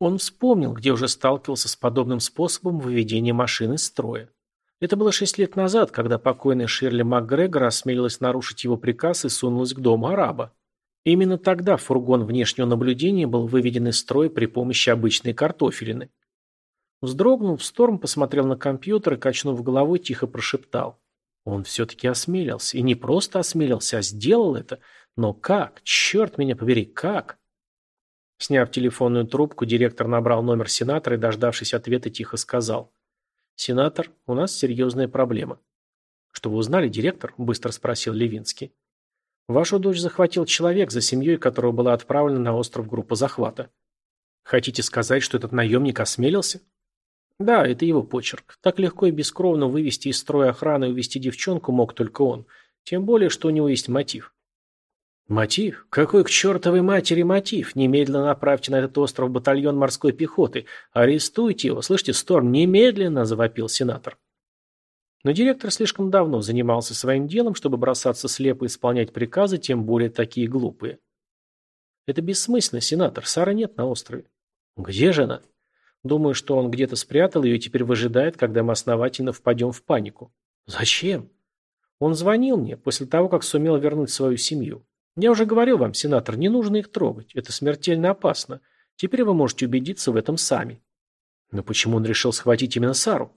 Он вспомнил, где уже сталкивался с подобным способом выведения машины из строя. Это было шесть лет назад, когда покойная Ширли МакГрегор осмелилась нарушить его приказ и сунулась к дому араба. Именно тогда фургон внешнего наблюдения был выведен из строя при помощи обычной картофелины. Вздрогнув, Сторм посмотрел на компьютер и, качнув головой, тихо прошептал. Он все-таки осмелился. И не просто осмелился, а сделал это. Но как? Черт меня побери, как? Сняв телефонную трубку, директор набрал номер сенатора и, дождавшись ответа, тихо сказал. «Сенатор, у нас серьезная проблема». «Что вы узнали, директор?» – быстро спросил Левинский. «Вашу дочь захватил человек, за семьей которого была отправлена на остров группа захвата». «Хотите сказать, что этот наемник осмелился?» «Да, это его почерк. Так легко и бескровно вывести из строя охраны и увести девчонку мог только он. Тем более, что у него есть мотив». «Мотив? Какой к чертовой матери мотив? Немедленно направьте на этот остров батальон морской пехоты. Арестуйте его. Слышите, Сторм, немедленно!» – завопил сенатор. Но директор слишком давно занимался своим делом, чтобы бросаться слепо исполнять приказы, тем более такие глупые. «Это бессмысленно, сенатор. Сара нет на острове». «Где же она?» «Думаю, что он где-то спрятал ее и теперь выжидает, когда мы основательно впадем в панику». «Зачем?» «Он звонил мне после того, как сумел вернуть свою семью. Я уже говорил вам, сенатор, не нужно их трогать. Это смертельно опасно. Теперь вы можете убедиться в этом сами. Но почему он решил схватить именно Сару?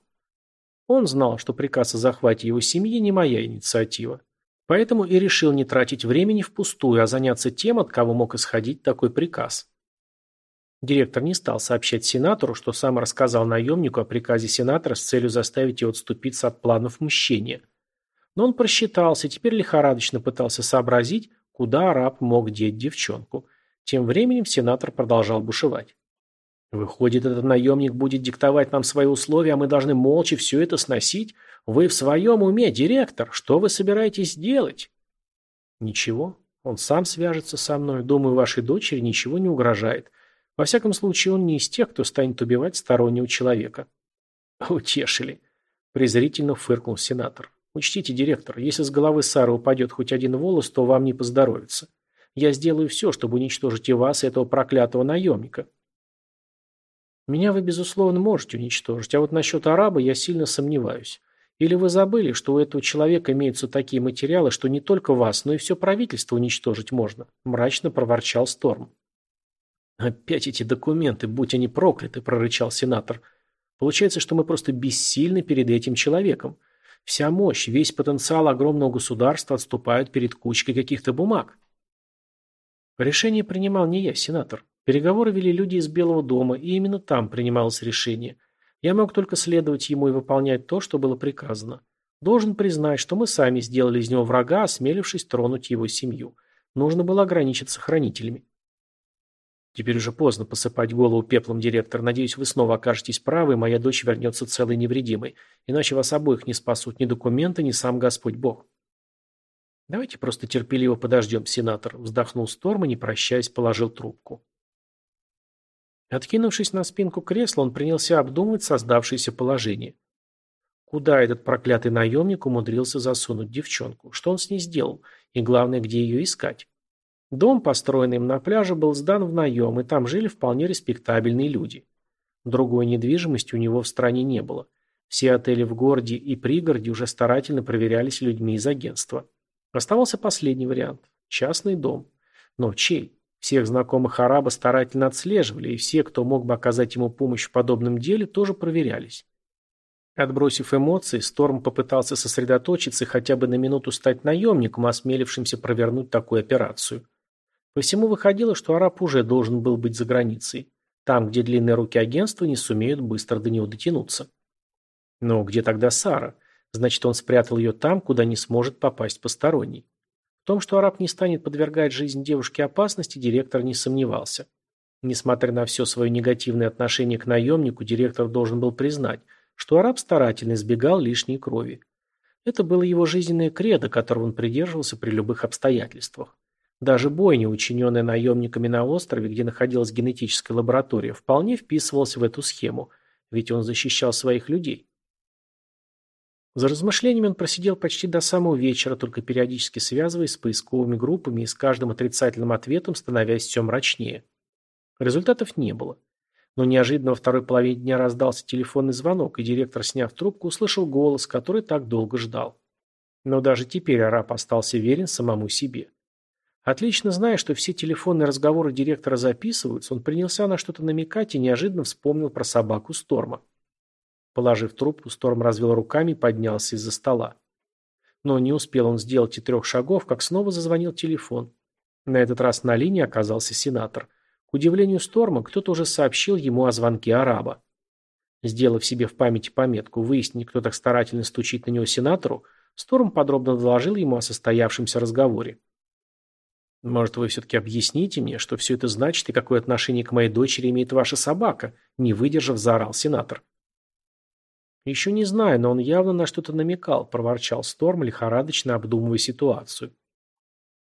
Он знал, что приказ о захвате его семьи не моя инициатива. Поэтому и решил не тратить времени впустую, а заняться тем, от кого мог исходить такой приказ. Директор не стал сообщать сенатору, что сам рассказал наемнику о приказе сенатора с целью заставить его отступиться от планов мщения. Но он просчитался, теперь лихорадочно пытался сообразить, куда араб мог деть девчонку. Тем временем сенатор продолжал бушевать. Выходит, этот наемник будет диктовать нам свои условия, а мы должны молча все это сносить? Вы в своем уме, директор? Что вы собираетесь делать? Ничего. Он сам свяжется со мной. Думаю, вашей дочери ничего не угрожает. Во всяком случае, он не из тех, кто станет убивать стороннего человека. Утешили. Презрительно фыркнул сенатор. Учтите, директор, если с головы Сары упадет хоть один волос, то вам не поздоровится. Я сделаю все, чтобы уничтожить и вас, и этого проклятого наемника. Меня вы, безусловно, можете уничтожить, а вот насчет араба я сильно сомневаюсь. Или вы забыли, что у этого человека имеются такие материалы, что не только вас, но и все правительство уничтожить можно?» – мрачно проворчал Сторм. «Опять эти документы, будь они прокляты!» – прорычал сенатор. «Получается, что мы просто бессильны перед этим человеком. Вся мощь, весь потенциал огромного государства отступают перед кучкой каких-то бумаг. Решение принимал не я, сенатор. Переговоры вели люди из Белого дома, и именно там принималось решение. Я мог только следовать ему и выполнять то, что было приказано. Должен признать, что мы сами сделали из него врага, осмелившись тронуть его семью. Нужно было ограничиться хранителями. Теперь уже поздно посыпать голову пеплом, директор. Надеюсь, вы снова окажетесь правы, и моя дочь вернется целой и невредимой. Иначе вас обоих не спасут ни документы, ни сам Господь Бог. Давайте просто терпеливо подождем, сенатор. Вздохнул Сторм и, не прощаясь, положил трубку. Откинувшись на спинку кресла, он принялся обдумывать создавшееся положение. Куда этот проклятый наемник умудрился засунуть девчонку? Что он с ней сделал? И главное, где ее искать? Дом, построенный им на пляже, был сдан в наем, и там жили вполне респектабельные люди. Другой недвижимости у него в стране не было. Все отели в городе и пригороде уже старательно проверялись людьми из агентства. Оставался последний вариант – частный дом. Но чей? Всех знакомых араба старательно отслеживали, и все, кто мог бы оказать ему помощь в подобном деле, тоже проверялись. Отбросив эмоции, Сторм попытался сосредоточиться и хотя бы на минуту стать наемником, осмелившимся провернуть такую операцию. По всему выходило, что араб уже должен был быть за границей, там, где длинные руки агентства не сумеют быстро до него дотянуться. Но где тогда Сара? Значит, он спрятал ее там, куда не сможет попасть посторонний. В том, что араб не станет подвергать жизнь девушки опасности, директор не сомневался. Несмотря на все свое негативное отношение к наемнику, директор должен был признать, что араб старательно избегал лишней крови. Это было его жизненное кредо, которого он придерживался при любых обстоятельствах. Даже бойня, учиненная наемниками на острове, где находилась генетическая лаборатория, вполне вписывалась в эту схему, ведь он защищал своих людей. За размышлениями он просидел почти до самого вечера, только периодически связываясь с поисковыми группами и с каждым отрицательным ответом становясь все мрачнее. Результатов не было. Но неожиданно во второй половине дня раздался телефонный звонок, и директор, сняв трубку, услышал голос, который так долго ждал. Но даже теперь араб остался верен самому себе. Отлично зная, что все телефонные разговоры директора записываются, он принялся на что-то намекать и неожиданно вспомнил про собаку Сторма. Положив трубку, Сторм развел руками и поднялся из-за стола. Но не успел он сделать и трех шагов, как снова зазвонил телефон. На этот раз на линии оказался сенатор. К удивлению Сторма, кто-то уже сообщил ему о звонке араба. Сделав себе в памяти пометку выяснить, кто так старательно стучит на него сенатору, Сторм подробно доложил ему о состоявшемся разговоре. «Может, вы все-таки объясните мне, что все это значит и какое отношение к моей дочери имеет ваша собака?» Не выдержав, заорал сенатор. «Еще не знаю, но он явно на что-то намекал», – проворчал Сторм, лихорадочно обдумывая ситуацию.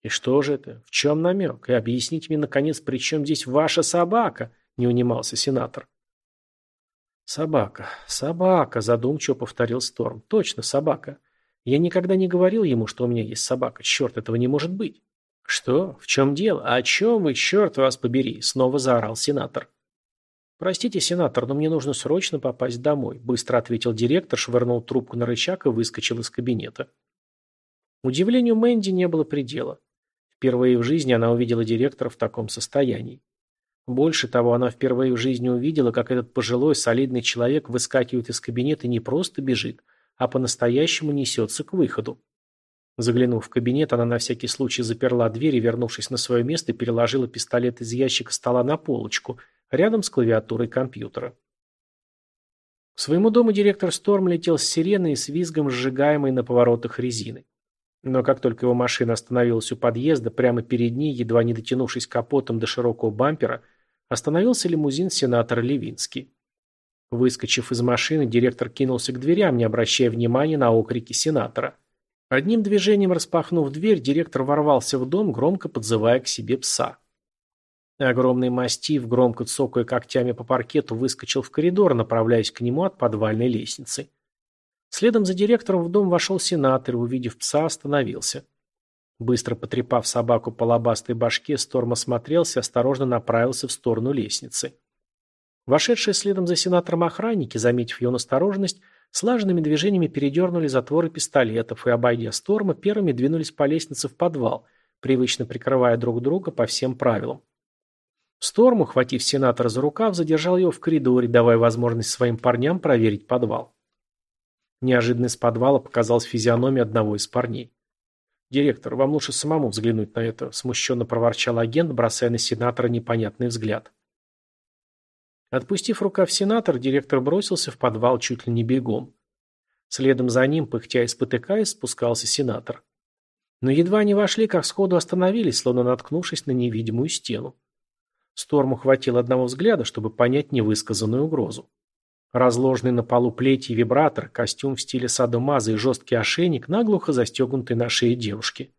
«И что же это? В чем намек? И объясните мне, наконец, при чем здесь ваша собака?» – не унимался сенатор. «Собака, собака», – задумчиво повторил Сторм. «Точно, собака. Я никогда не говорил ему, что у меня есть собака. Черт, этого не может быть». «Что? В чем дело? О чем вы, черт вас побери?» – снова заорал сенатор. «Простите, сенатор, но мне нужно срочно попасть домой», – быстро ответил директор, швырнул трубку на рычаг и выскочил из кабинета. Удивлению Мэнди не было предела. Впервые в жизни она увидела директора в таком состоянии. Больше того, она впервые в жизни увидела, как этот пожилой, солидный человек выскакивает из кабинета и не просто бежит, а по-настоящему несется к выходу. Заглянув в кабинет, она на всякий случай заперла дверь и, вернувшись на свое место, переложила пистолет из ящика стола на полочку – рядом с клавиатурой компьютера. К своему дому директор Сторм летел с сиреной и с визгом сжигаемой на поворотах резины. Но как только его машина остановилась у подъезда, прямо перед ней, едва не дотянувшись капотом до широкого бампера, остановился лимузин сенатора Левинский. Выскочив из машины, директор кинулся к дверям, не обращая внимания на окрики сенатора. Одним движением распахнув дверь, директор ворвался в дом, громко подзывая к себе пса. Огромный мастиф, громко цокая когтями по паркету, выскочил в коридор, направляясь к нему от подвальной лестницы. Следом за директором в дом вошел сенатор и, увидев пса, остановился. Быстро потрепав собаку по лобастой башке, Сторм осмотрелся и осторожно направился в сторону лестницы. Вошедшие следом за сенатором охранники, заметив его настороженность, слаженными движениями передернули затворы пистолетов и, обойдя Сторма, первыми двинулись по лестнице в подвал, привычно прикрывая друг друга по всем правилам. Сторм, ухватив сенатора за рукав, задержал его в коридоре, давая возможность своим парням проверить подвал. Неожиданно из подвала показалась физиономия одного из парней. «Директор, вам лучше самому взглянуть на это», – смущенно проворчал агент, бросая на сенатора непонятный взгляд. Отпустив рукав сенатор, директор бросился в подвал чуть ли не бегом. Следом за ним, пыхтя и спотыкаясь, спускался сенатор. Но едва они вошли, как сходу остановились, словно наткнувшись на невидимую стену. Сторму хватило одного взгляда, чтобы понять невысказанную угрозу. Разложенный на полу плети и вибратор, костюм в стиле садомаза и жесткий ошейник, наглухо застегнутый на шее девушки.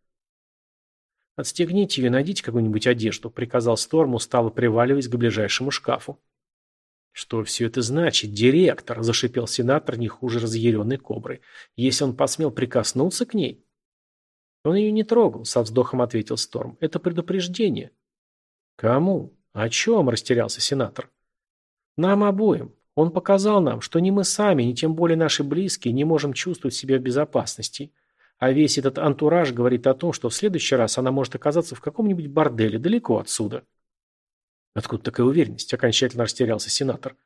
«Отстегните ее, найдите какую-нибудь одежду», — приказал Сторм, устало приваливаясь к ближайшему шкафу. «Что все это значит, директор?» – зашипел сенатор не хуже разъяренной кобры. «Если он посмел прикоснуться к ней?» «Он ее не трогал», – со вздохом ответил Сторм. «Это предупреждение». «Кому?» «О чем?» – растерялся сенатор. «Нам обоим. Он показал нам, что ни мы сами, ни тем более наши близкие не можем чувствовать себя в безопасности. А весь этот антураж говорит о том, что в следующий раз она может оказаться в каком-нибудь борделе далеко отсюда». «Откуда такая уверенность?» – окончательно растерялся сенатор.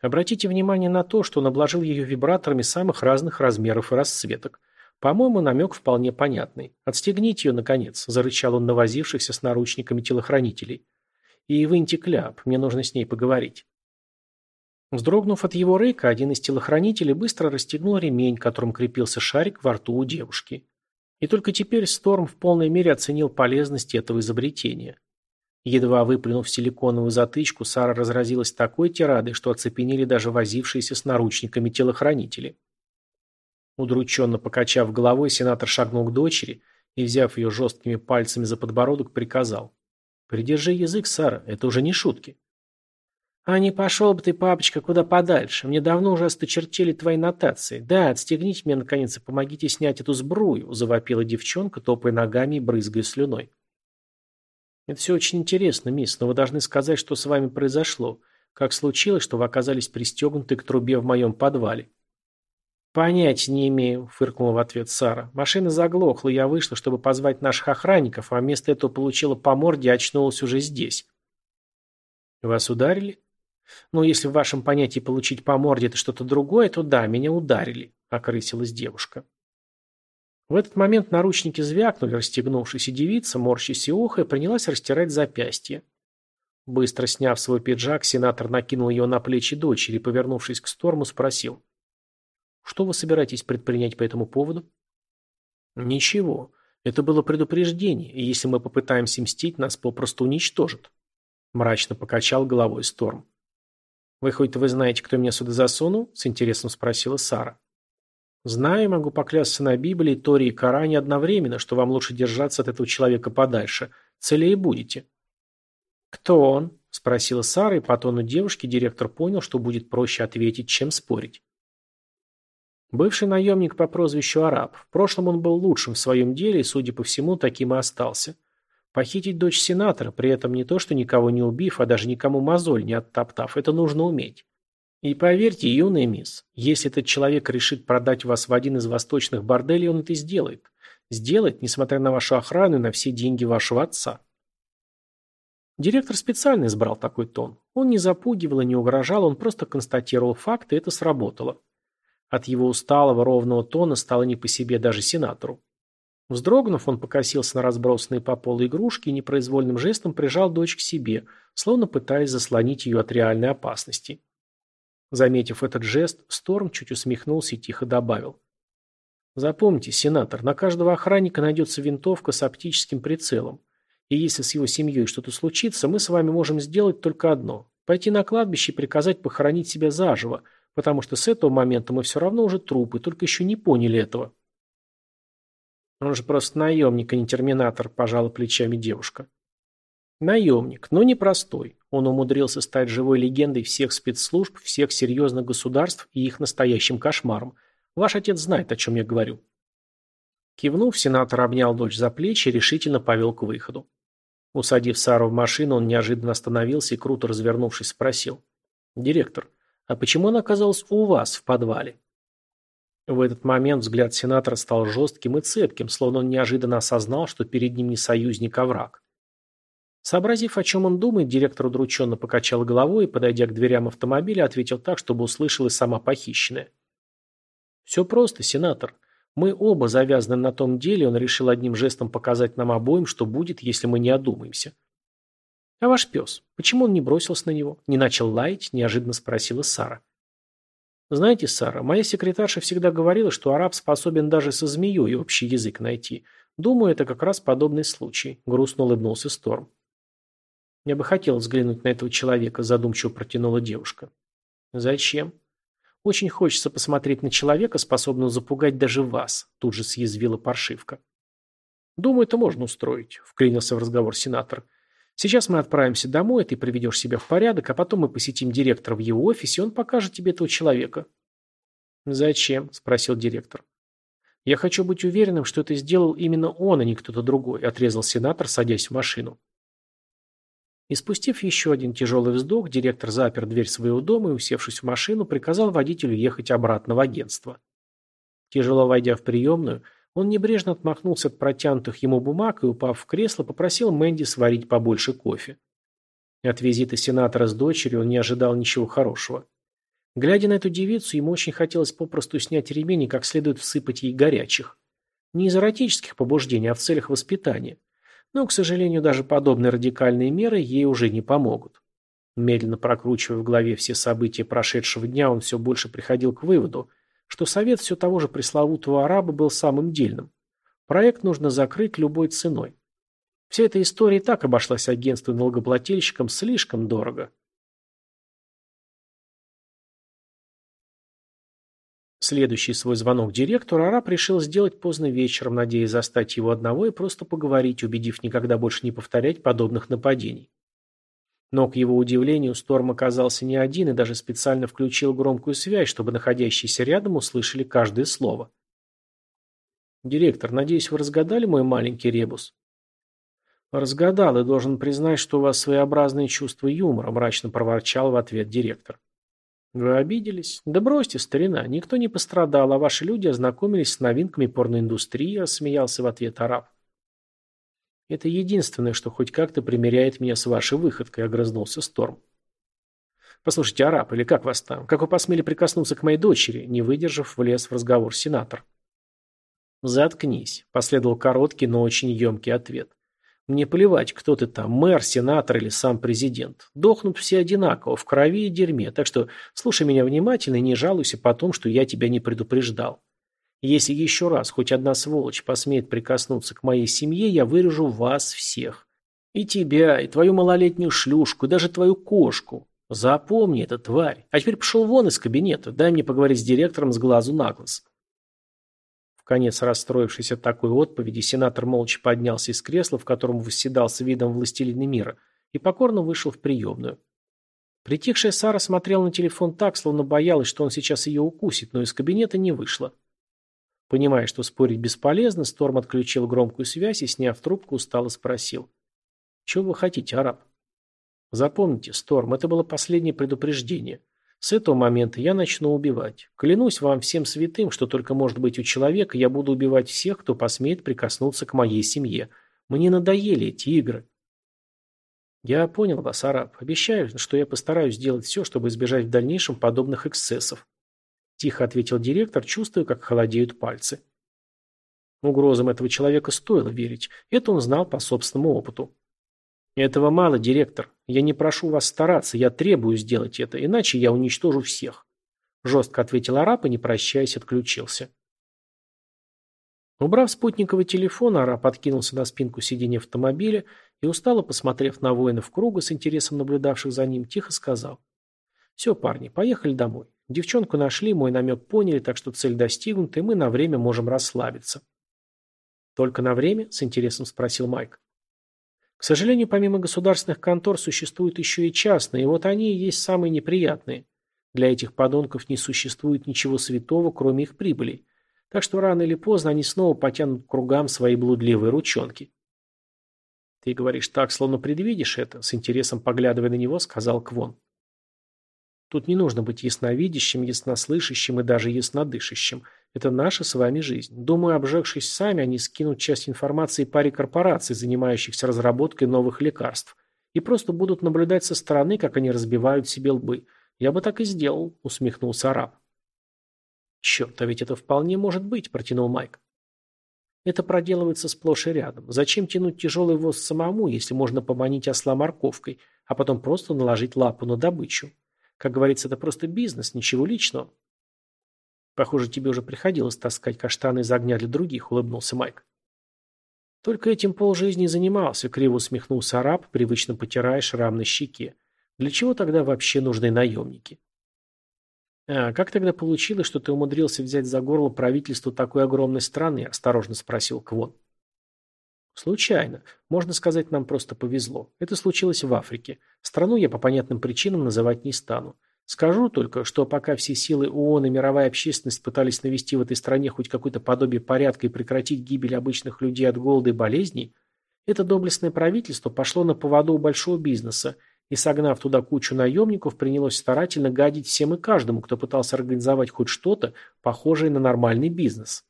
Обратите внимание на то, что он обложил ее вибраторами самых разных размеров и расцветок. По-моему, намек вполне понятный. «Отстегните ее, наконец», – зарычал он на возившихся с наручниками телохранителей. И выньте кляп, мне нужно с ней поговорить. Вздрогнув от его рыка, один из телохранителей быстро расстегнул ремень, которым крепился шарик во рту у девушки. И только теперь Сторм в полной мере оценил полезность этого изобретения. Едва выплюнув силиконовую затычку, Сара разразилась такой тирадой, что оцепенели даже возившиеся с наручниками телохранители. Удрученно покачав головой, сенатор шагнул к дочери и, взяв ее жесткими пальцами за подбородок, приказал. Придержи язык, Сара, это уже не шутки. А не пошел бы ты, папочка, куда подальше. Мне давно уже осточертели твои нотации. Да, отстегните меня, наконец, и помогите снять эту сбрую, завопила девчонка, топая ногами и брызгая слюной. Это все очень интересно, мисс, но вы должны сказать, что с вами произошло. Как случилось, что вы оказались пристегнуты к трубе в моем подвале?» «Понятия не имею», — фыркнула в ответ Сара. «Машина заглохла, я вышла, чтобы позвать наших охранников, а вместо этого получила по морде и очнулась уже здесь». «Вас ударили?» «Ну, если в вашем понятии получить по морде это что-то другое, то да, меня ударили», — окрысилась девушка. В этот момент наручники звякнули, расстегнувшись, и девица, морщась и охая, принялась растирать запястье. Быстро сняв свой пиджак, сенатор накинул его на плечи дочери и, повернувшись к Сторму, спросил. «Что вы собираетесь предпринять по этому поводу?» «Ничего. Это было предупреждение, и если мы попытаемся мстить, нас попросту уничтожат», — мрачно покачал головой Сторм. «Вы хоть вы знаете, кто меня сюда засунул?» — с интересом спросила Сара. «Знаю, могу поклясться на Библии, Торе и Коране одновременно, что вам лучше держаться от этого человека подальше. Целее будете». «Кто он?» – спросила Сара, и по тону девушки директор понял, что будет проще ответить, чем спорить. Бывший наемник по прозвищу Араб. В прошлом он был лучшим в своем деле и, судя по всему, таким и остался. Похитить дочь сенатора, при этом не то, что никого не убив, а даже никому мозоль не оттоптав, это нужно уметь. И поверьте, юная мисс, если этот человек решит продать вас в один из восточных борделей, он это сделает. Сделает, несмотря на вашу охрану и на все деньги вашего отца. Директор специально избрал такой тон. Он не запугивал и не угрожал, он просто констатировал факты, и это сработало. От его усталого, ровного тона стало не по себе даже сенатору. Вздрогнув, он покосился на разбросанные по полу игрушки и непроизвольным жестом прижал дочь к себе, словно пытаясь заслонить ее от реальной опасности. Заметив этот жест, Сторм чуть усмехнулся и тихо добавил. «Запомните, сенатор, на каждого охранника найдется винтовка с оптическим прицелом. И если с его семьей что-то случится, мы с вами можем сделать только одно – пойти на кладбище и приказать похоронить себя заживо, потому что с этого момента мы все равно уже трупы, только еще не поняли этого. Он же просто наемник, а не терминатор, пожала плечами девушка. Наемник, но не простой. Он умудрился стать живой легендой всех спецслужб, всех серьезных государств и их настоящим кошмаром. Ваш отец знает, о чем я говорю. Кивнув, сенатор обнял дочь за плечи и решительно повел к выходу. Усадив Сару в машину, он неожиданно остановился и, круто развернувшись, спросил. «Директор, а почему она оказалась у вас в подвале?» В этот момент взгляд сенатора стал жестким и цепким, словно он неожиданно осознал, что перед ним не союзник, а враг. Сообразив, о чем он думает, директор удрученно покачал головой и, подойдя к дверям автомобиля, ответил так, чтобы услышала сама похищенная. «Все просто, сенатор. Мы оба завязаны на том деле, он решил одним жестом показать нам обоим, что будет, если мы не одумаемся. «А ваш пес? Почему он не бросился на него? Не начал лаять?» – неожиданно спросила Сара. «Знаете, Сара, моя секретарша всегда говорила, что араб способен даже со змеей общий язык найти. Думаю, это как раз подобный случай», – грустно улыбнулся Сторм. «Я бы хотел взглянуть на этого человека», – задумчиво протянула девушка. «Зачем?» Очень хочется посмотреть на человека, способного запугать даже вас», – тут же съязвила паршивка. «Думаю, это можно устроить», – вклинился в разговор сенатор. «Сейчас мы отправимся домой, ты приведешь себя в порядок, а потом мы посетим директора в его офисе, и он покажет тебе этого человека». «Зачем?» – спросил директор. «Я хочу быть уверенным, что это сделал именно он, а не кто-то другой», – отрезал сенатор, садясь в машину. И спустив еще один тяжелый вздох, директор запер дверь своего дома и, усевшись в машину, приказал водителю ехать обратно в агентство. Тяжело войдя в приемную, он небрежно отмахнулся от протянутых ему бумаг и, упав в кресло, попросил Мэнди сварить побольше кофе. От визита сенатора с дочерью он не ожидал ничего хорошего. Глядя на эту девицу, ему очень хотелось попросту снять ремень и как следует всыпать ей горячих. Не из эротических побуждений, а в целях воспитания. Но, к сожалению, даже подобные радикальные меры ей уже не помогут. Медленно прокручивая в голове все события прошедшего дня, он все больше приходил к выводу, что совет все того же пресловутого араба был самым дельным. Проект нужно закрыть любой ценой. Вся эта история и так обошлась агентству налогоплательщикам слишком дорого. Следующий свой звонок директору араб решил сделать поздно вечером, надеясь застать его одного и просто поговорить, убедив никогда больше не повторять подобных нападений. Но, к его удивлению, Сторм оказался не один и даже специально включил громкую связь, чтобы находящиеся рядом услышали каждое слово. «Директор, надеюсь, вы разгадали мой маленький ребус?» «Разгадал и должен признать, что у вас своеобразное чувство юмора», – мрачно проворчал в ответ директор. «Вы обиделись? Да бросьте, старина, никто не пострадал, а ваши люди ознакомились с новинками порноиндустрии», – рассмеялся в ответ араб. «Это единственное, что хоть как-то примеряет меня с вашей выходкой», – огрызнулся Сторм. «Послушайте, араб, или как вас там? Как вы посмели прикоснуться к моей дочери?» Не выдержав, влез в разговор сенатор. «Заткнись», – последовал короткий, но очень емкий ответ. Мне плевать, кто ты там, мэр, сенатор или сам президент. Дохнут все одинаково, в крови и дерьме, так что слушай меня внимательно и не жалуйся по том, что я тебя не предупреждал. Если еще раз хоть одна сволочь посмеет прикоснуться к моей семье, я вырежу вас всех. И тебя, и твою малолетнюю шлюшку, и даже твою кошку. Запомни это, тварь. А теперь пошел вон из кабинета, дай мне поговорить с директором с глазу на глаз. В конец расстроившись от такой отповеди, сенатор молча поднялся из кресла, в котором восседал с видом властелина мира, и покорно вышел в приемную. Притихшая Сара смотрела на телефон так, словно боялась, что он сейчас ее укусит, но из кабинета не вышла. Понимая, что спорить бесполезно, Сторм отключил громкую связь и, сняв трубку, устало спросил. «Чего вы хотите, араб?» «Запомните, Сторм, это было последнее предупреждение. С этого момента я начну убивать. Клянусь вам всем святым, что только может быть у человека, я буду убивать всех, кто посмеет прикоснуться к моей семье. Мне надоели эти игры. Я понял вас, араб. Обещаю, что я постараюсь сделать все, чтобы избежать в дальнейшем подобных эксцессов. Тихо ответил директор, чувствуя, как холодеют пальцы. Угрозам этого человека стоило верить. Это он знал по собственному опыту. Этого мало, директор. Я не прошу вас стараться, я требую сделать это, иначе я уничтожу всех. Жестко ответил араб и, не прощаясь, отключился. Убрав спутниковый телефон, араб откинулся на спинку сиденья автомобиля и, устало посмотрев на воинов круга, с интересом наблюдавших за ним, тихо сказал. «Все, парни, поехали домой. Девчонку нашли, мой намек поняли, так что цель достигнута, и мы на время можем расслабиться». «Только на время?» – с интересом спросил Майк. К сожалению, помимо государственных контор существуют еще и частные, и вот они и есть самые неприятные. Для этих подонков не существует ничего святого, кроме их прибыли. Так что рано или поздно они снова потянут кругам свои блудливые ручонки. «Ты говоришь так, словно предвидишь это», — с интересом поглядывая на него, сказал Квон. Тут не нужно быть ясновидящим, яснослышащим и даже яснодышащим. Это наша с вами жизнь. Думаю, обжегшись сами, они скинут часть информации паре корпораций, занимающихся разработкой новых лекарств, и просто будут наблюдать со стороны, как они разбивают себе лбы. Я бы так и сделал, усмехнулся араб. Черт, а ведь это вполне может быть, протянул Майк. Это проделывается сплошь и рядом. Зачем тянуть тяжелый воз самому, если можно поманить осла морковкой, а потом просто наложить лапу на добычу? Как говорится, это просто бизнес, ничего личного. Похоже, тебе уже приходилось таскать каштаны из огня для других, улыбнулся Майк. Только этим полжизни занимался, криво усмехнулся араб, привычно потирая шрам на щеке. Для чего тогда вообще нужны наемники? А как тогда получилось, что ты умудрился взять за горло правительство такой огромной страны? Осторожно спросил Квон. Случайно. Можно сказать, нам просто повезло. Это случилось в Африке. Страну я по понятным причинам называть не стану. Скажу только, что пока все силы ООН и мировая общественность пытались навести в этой стране хоть какое-то подобие порядка и прекратить гибель обычных людей от голода и болезней, это доблестное правительство пошло на поводу у большого бизнеса и, согнав туда кучу наемников, принялось старательно гадить всем и каждому, кто пытался организовать хоть что-то, похожее на нормальный бизнес.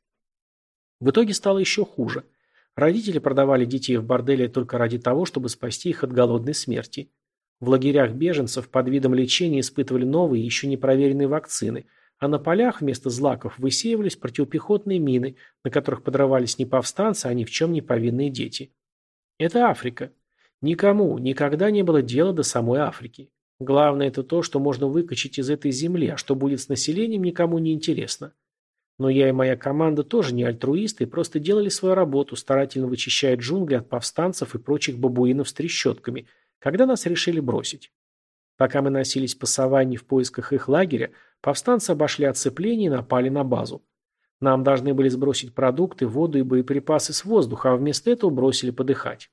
В итоге стало еще хуже – Родители продавали детей в борделе только ради того, чтобы спасти их от голодной смерти. В лагерях беженцев под видом лечения испытывали новые, еще не проверенные вакцины, а на полях вместо злаков высеивались противопехотные мины, на которых подрывались не повстанцы, а ни в чем не повинные дети. Это Африка. Никому никогда не было дела до самой Африки. Главное это то, что можно выкачать из этой земли, а что будет с населением, никому не интересно. Но я и моя команда тоже не альтруисты просто делали свою работу, старательно вычищая джунгли от повстанцев и прочих бабуинов с трещотками, когда нас решили бросить. Пока мы носились по саванне в поисках их лагеря, повстанцы обошли оцепление и напали на базу. Нам должны были сбросить продукты, воду и боеприпасы с воздуха, а вместо этого бросили подыхать.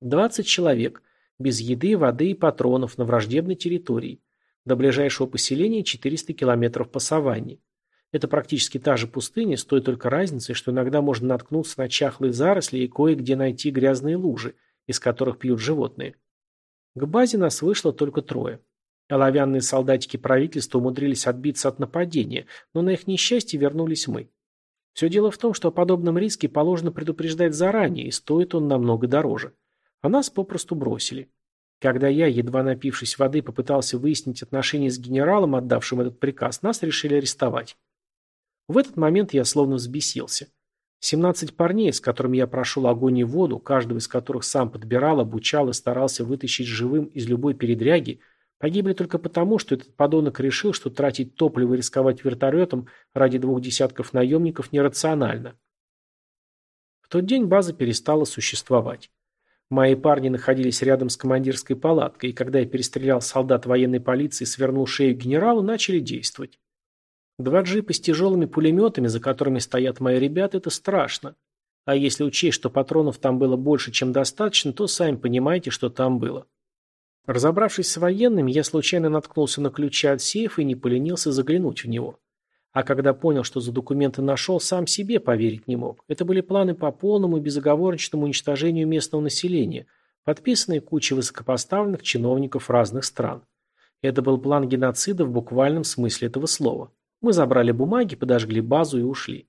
20 человек, без еды, воды и патронов на враждебной территории. До ближайшего поселения 400 километров по саванне. Это практически та же пустыня, с той только разницей, что иногда можно наткнуться на чахлые заросли и кое-где найти грязные лужи, из которых пьют животные. К базе нас вышло только трое. Оловянные солдатики правительства умудрились отбиться от нападения, но на их несчастье вернулись мы. Все дело в том, что о подобном риске положено предупреждать заранее, и стоит он намного дороже. А нас попросту бросили. Когда я, едва напившись воды, попытался выяснить отношения с генералом, отдавшим этот приказ, нас решили арестовать. В этот момент я словно взбесился. 17 парней, с которыми я прошел огонь и воду, каждого из которых сам подбирал, обучал и старался вытащить живым из любой передряги, погибли только потому, что этот подонок решил, что тратить топливо и рисковать вертолетом ради двух десятков наемников нерационально. В тот день база перестала существовать. Мои парни находились рядом с командирской палаткой, и когда я перестрелял солдат военной полиции и свернул шею генералу, начали действовать. Два джипа с тяжелыми пулеметами, за которыми стоят мои ребята, это страшно. А если учесть, что патронов там было больше, чем достаточно, то сами понимаете, что там было. Разобравшись с военными, я случайно наткнулся на ключи от сейфа и не поленился заглянуть в него. А когда понял, что за документы нашел, сам себе поверить не мог. Это были планы по полному и безоговорочному уничтожению местного населения, подписанные кучей высокопоставленных чиновников разных стран. Это был план геноцида в буквальном смысле этого слова. Мы забрали бумаги, подожгли базу и ушли.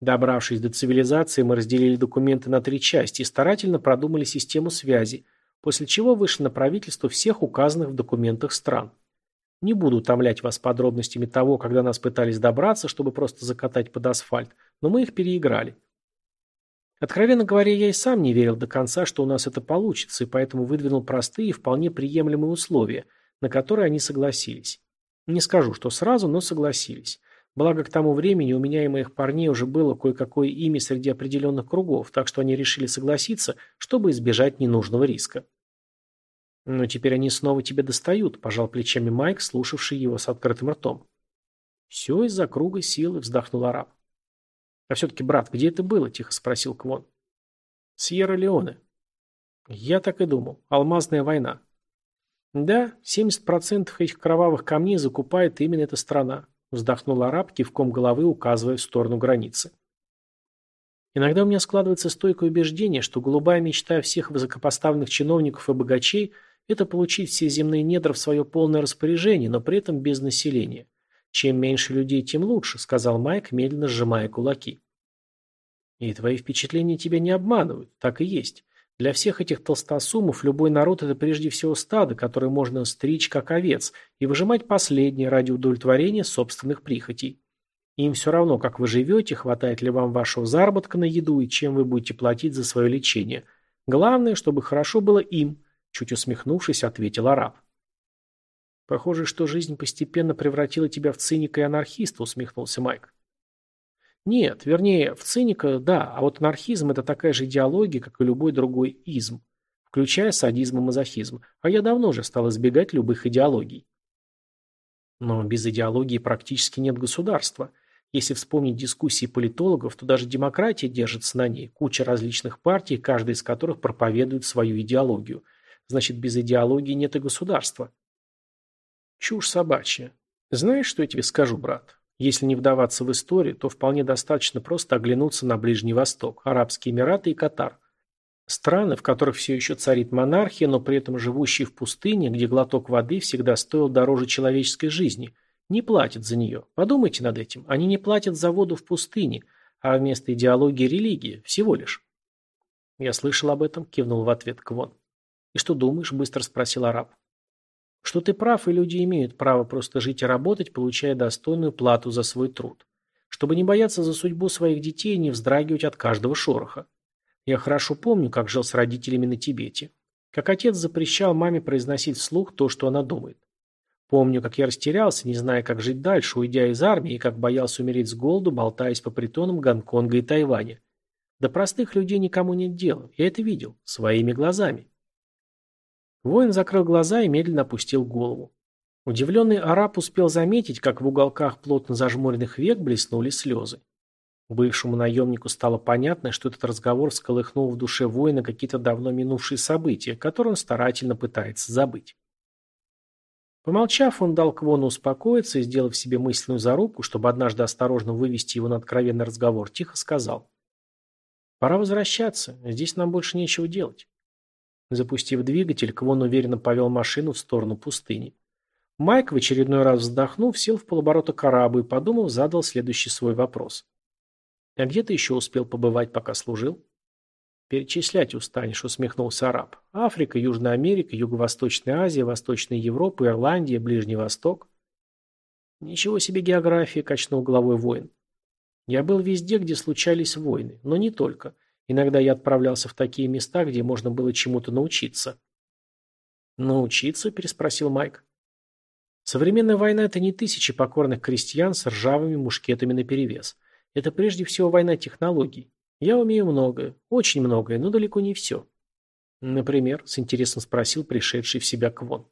Добравшись до цивилизации, мы разделили документы на три части и старательно продумали систему связи, после чего вышли на правительство всех указанных в документах стран. Не буду утомлять вас подробностями того, когда нас пытались добраться, чтобы просто закатать под асфальт, но мы их переиграли. Откровенно говоря, я и сам не верил до конца, что у нас это получится, и поэтому выдвинул простые и вполне приемлемые условия, на которые они согласились. Не скажу, что сразу, но согласились. Благо, к тому времени у меня и моих парней уже было кое-какое имя среди определенных кругов, так что они решили согласиться, чтобы избежать ненужного риска. «Но теперь они снова тебя достают», – пожал плечами Майк, слушавший его с открытым ртом. «Все из-за круга силы», – вздохнул араб. «А все-таки, брат, где это было?» – тихо спросил Квон. «Сьерра-Леоне». «Я так и думал. Алмазная война». «Да, 70% этих кровавых камней закупает именно эта страна», – вздохнул араб, кивком головы указывая в сторону границы. Иногда у меня складывается стойкое убеждение, что голубая мечта всех высокопоставленных чиновников и богачей – это получить все земные недра в свое полное распоряжение, но при этом без населения. Чем меньше людей, тем лучше, сказал Майк, медленно сжимая кулаки. И твои впечатления тебя не обманывают, так и есть. Для всех этих толстосумов любой народ – это прежде всего стадо, которое можно стричь как овец и выжимать последнее ради удовлетворения собственных прихотей. Им все равно, как вы живете, хватает ли вам вашего заработка на еду и чем вы будете платить за свое лечение. Главное, чтобы хорошо было им, Чуть усмехнувшись, ответил араб. Похоже, что жизнь постепенно превратила тебя в циника и анархиста, усмехнулся Майк. Нет, вернее, в циника, да, а вот анархизм – это такая же идеология, как и любой другой изм, включая садизм и мазохизм, а я давно уже стал избегать любых идеологий. Но без идеологии практически нет государства. Если вспомнить дискуссии политологов, то даже демократия держится на ней, куча различных партий, каждая из которых проповедует свою идеологию – Значит, без идеологии нет и государства. Чушь собачья. Знаешь, что я тебе скажу, брат? Если не вдаваться в историю, то вполне достаточно просто оглянуться на Ближний Восток, Арабские Эмираты и Катар. Страны, в которых все еще царит монархия, но при этом живущие в пустыне, где глоток воды всегда стоил дороже человеческой жизни, не платят за нее. Подумайте над этим. Они не платят за воду в пустыне, а вместо идеологии религии, всего лишь. Я слышал об этом, кивнул в ответ Квон. «И что думаешь?» – быстро спросил араб. «Что ты прав, и люди имеют право просто жить и работать, получая достойную плату за свой труд. Чтобы не бояться за судьбу своих детей и не вздрагивать от каждого шороха. Я хорошо помню, как жил с родителями на Тибете. Как отец запрещал маме произносить вслух то, что она думает. Помню, как я растерялся, не зная, как жить дальше, уйдя из армии, и как боялся умереть с голоду, болтаясь по притонам Гонконга и Тайваня. До простых людей никому нет дела. Я это видел. Своими глазами. Воин закрыл глаза и медленно опустил голову. Удивленный араб успел заметить, как в уголках плотно зажмуренных век блеснули слезы. Бывшему наемнику стало понятно, что этот разговор всколыхнул в душе воина какие-то давно минувшие события, которые он старательно пытается забыть. Помолчав, он дал Квону успокоиться и, сделав себе мысленную зарубку, чтобы однажды осторожно вывести его на откровенный разговор, тихо сказал. «Пора возвращаться. Здесь нам больше нечего делать». Запустив двигатель, Квон уверенно повел машину в сторону пустыни. Майк, в очередной раз вздохнув, сел в полоборота корабль и, подумав, задал следующий свой вопрос. «А где ты еще успел побывать, пока служил?» «Перечислять устанешь», — усмехнулся араб. «Африка, Южная Америка, Юго-Восточная Азия, Восточная Европа, Ирландия, Ближний Восток». «Ничего себе география», — качнул головой воин. «Я был везде, где случались войны, но не только. Иногда я отправлялся в такие места, где можно было чему-то научиться». «Научиться?» – переспросил Майк. «Современная война – это не тысячи покорных крестьян с ржавыми мушкетами наперевес. Это прежде всего война технологий. Я умею многое, очень многое, но далеко не все. Например, с интересом спросил пришедший в себя Квон.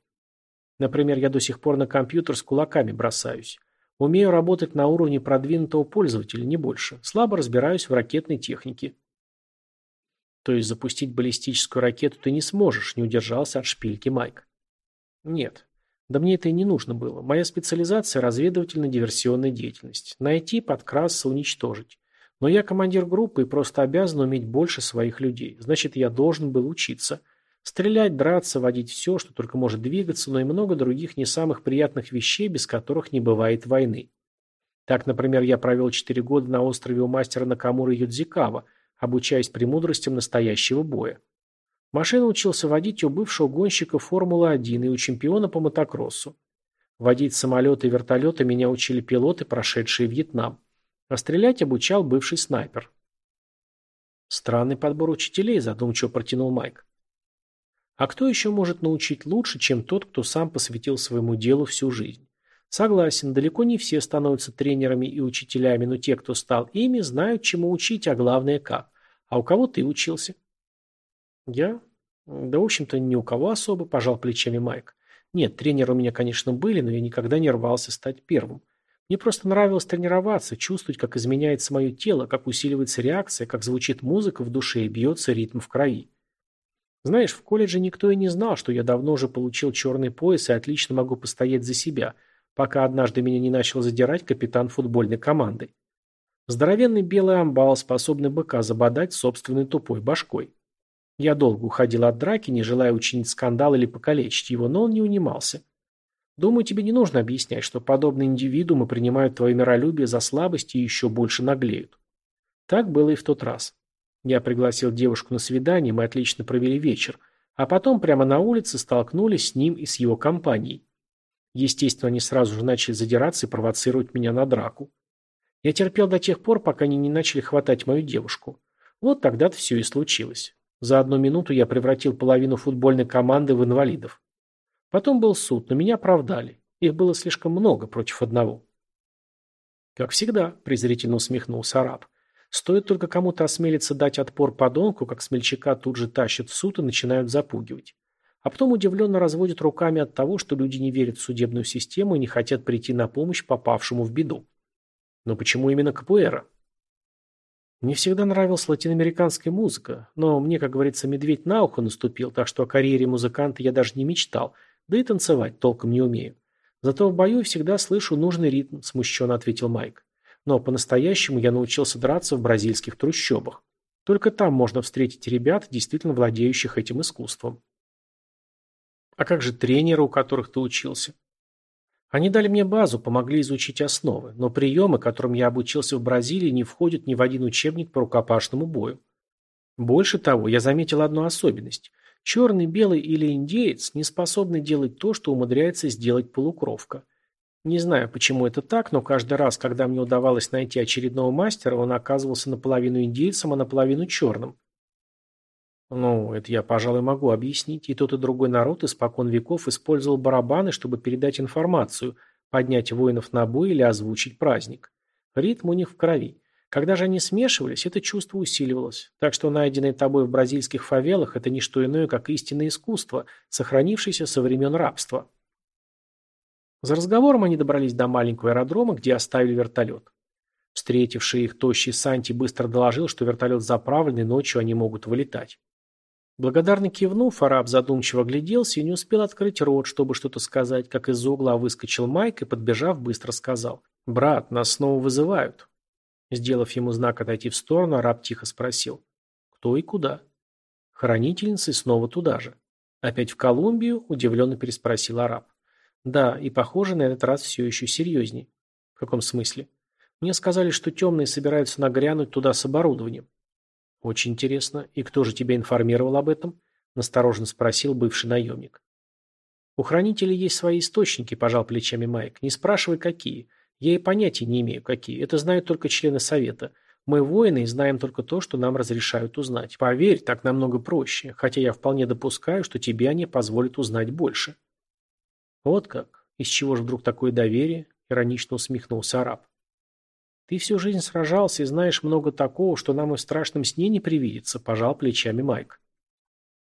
Например, я до сих пор на компьютер с кулаками бросаюсь. Умею работать на уровне продвинутого пользователя, не больше. Слабо разбираюсь в ракетной технике. То есть запустить баллистическую ракету ты не сможешь, не удержался от шпильки Майк. Нет. Да мне это и не нужно было. Моя специализация – разведывательно-диверсионная деятельность. Найти, подкрасться, уничтожить. Но я командир группы и просто обязан уметь больше своих людей. Значит, я должен был учиться. Стрелять, драться, водить все, что только может двигаться, но и много других не самых приятных вещей, без которых не бывает войны. Так, например, я провел 4 года на острове у мастера Накамура Юдзикава, обучаясь премудростям настоящего боя. Машину учился водить у бывшего гонщика Формулы-1 и у чемпиона по мотокроссу. Водить самолеты и вертолеты меня учили пилоты, прошедшие Вьетнам. А стрелять обучал бывший снайпер. Странный подбор учителей, задумчиво протянул Майк. А кто еще может научить лучше, чем тот, кто сам посвятил своему делу всю жизнь? Согласен, далеко не все становятся тренерами и учителями, но те, кто стал ими, знают, чему учить, а главное как. А у кого ты учился? Я? Да, в общем-то, ни у кого особо, пожал плечами Майк. Нет, тренеры у меня, конечно, были, но я никогда не рвался стать первым. Мне просто нравилось тренироваться, чувствовать, как изменяется мое тело, как усиливается реакция, как звучит музыка в душе и бьется ритм в крови. Знаешь, в колледже никто и не знал, что я давно уже получил черный пояс и отлично могу постоять за себя, пока однажды меня не начал задирать капитан футбольной команды. Здоровенный белый амбал, способный быка забодать собственной тупой башкой. Я долго уходил от драки, не желая учинить скандал или покалечить его, но он не унимался. Думаю, тебе не нужно объяснять, что подобные индивидуумы принимают твое миролюбие за слабость и еще больше наглеют. Так было и в тот раз. Я пригласил девушку на свидание, мы отлично провели вечер, а потом прямо на улице столкнулись с ним и с его компанией. Естественно, они сразу же начали задираться и провоцировать меня на драку. Я терпел до тех пор, пока они не начали хватать мою девушку. Вот тогда-то все и случилось. За одну минуту я превратил половину футбольной команды в инвалидов. Потом был суд, но меня оправдали. Их было слишком много против одного. Как всегда, презрительно усмехнулся араб. Стоит только кому-то осмелиться дать отпор подонку, как смельчака тут же тащат в суд и начинают запугивать. А потом удивленно разводят руками от того, что люди не верят в судебную систему и не хотят прийти на помощь попавшему в беду. Но почему именно капуэра? Мне всегда нравилась латиноамериканская музыка, но мне, как говорится, медведь на ухо наступил, так что о карьере музыканта я даже не мечтал – да и танцевать толком не умею. Зато в бою всегда слышу нужный ритм, смущенно ответил Майк. Но по-настоящему я научился драться в бразильских трущобах. Только там можно встретить ребят, действительно владеющих этим искусством. А как же тренеры, у которых ты учился? Они дали мне базу, помогли изучить основы, но приемы, которым я обучился в Бразилии, не входят ни в один учебник по рукопашному бою. Больше того, я заметил одну особенность. Черный, белый или индеец не способны делать то, что умудряется сделать полукровка. Не знаю, почему это так, но каждый раз, когда мне удавалось найти очередного мастера, он оказывался наполовину индейцем, а наполовину черным. Ну, это я, пожалуй, могу объяснить. И тот, и другой народ испокон веков использовал барабаны, чтобы передать информацию, поднять воинов на бой или озвучить праздник. Ритм у них в крови. Когда же они смешивались, это чувство усиливалось. Так что найденное тобой в бразильских фавелах – это не что иное, как истинное искусство, сохранившееся со времен рабства. За разговором они добрались до маленького аэродрома, где оставили вертолет. Встретивший их тощий Санти быстро доложил, что вертолет заправлен, и ночью они могут вылетать. Благодарно кивнув, араб задумчиво огляделся и не успел открыть рот, чтобы что-то сказать, как из-за угла выскочил Майк и, подбежав, быстро сказал. «Брат, нас снова вызывают». Сделав ему знак отойти в сторону, араб тихо спросил. «Кто и куда?» Хранительница и снова туда же. «Опять в Колумбию?» – удивленно переспросил араб. «Да, и похоже, на этот раз все еще серьезней». «В каком смысле?» «Мне сказали, что темные собираются нагрянуть туда с оборудованием». «Очень интересно. И кто же тебя информировал об этом?» – настороженно спросил бывший наемник. «У хранителей есть свои источники», – пожал плечами Майк. «Не спрашивай, какие. Я и понятия не имею, какие. Это знают только члены Совета. Мы воины и знаем только то, что нам разрешают узнать. Поверь, так намного проще, хотя я вполне допускаю, что тебе они позволят узнать больше». «Вот как? Из чего же вдруг такое доверие?» – иронично усмехнулся араб. «Ты всю жизнь сражался и знаешь много такого, что нам и в страшном сне не привидится», – пожал плечами Майк.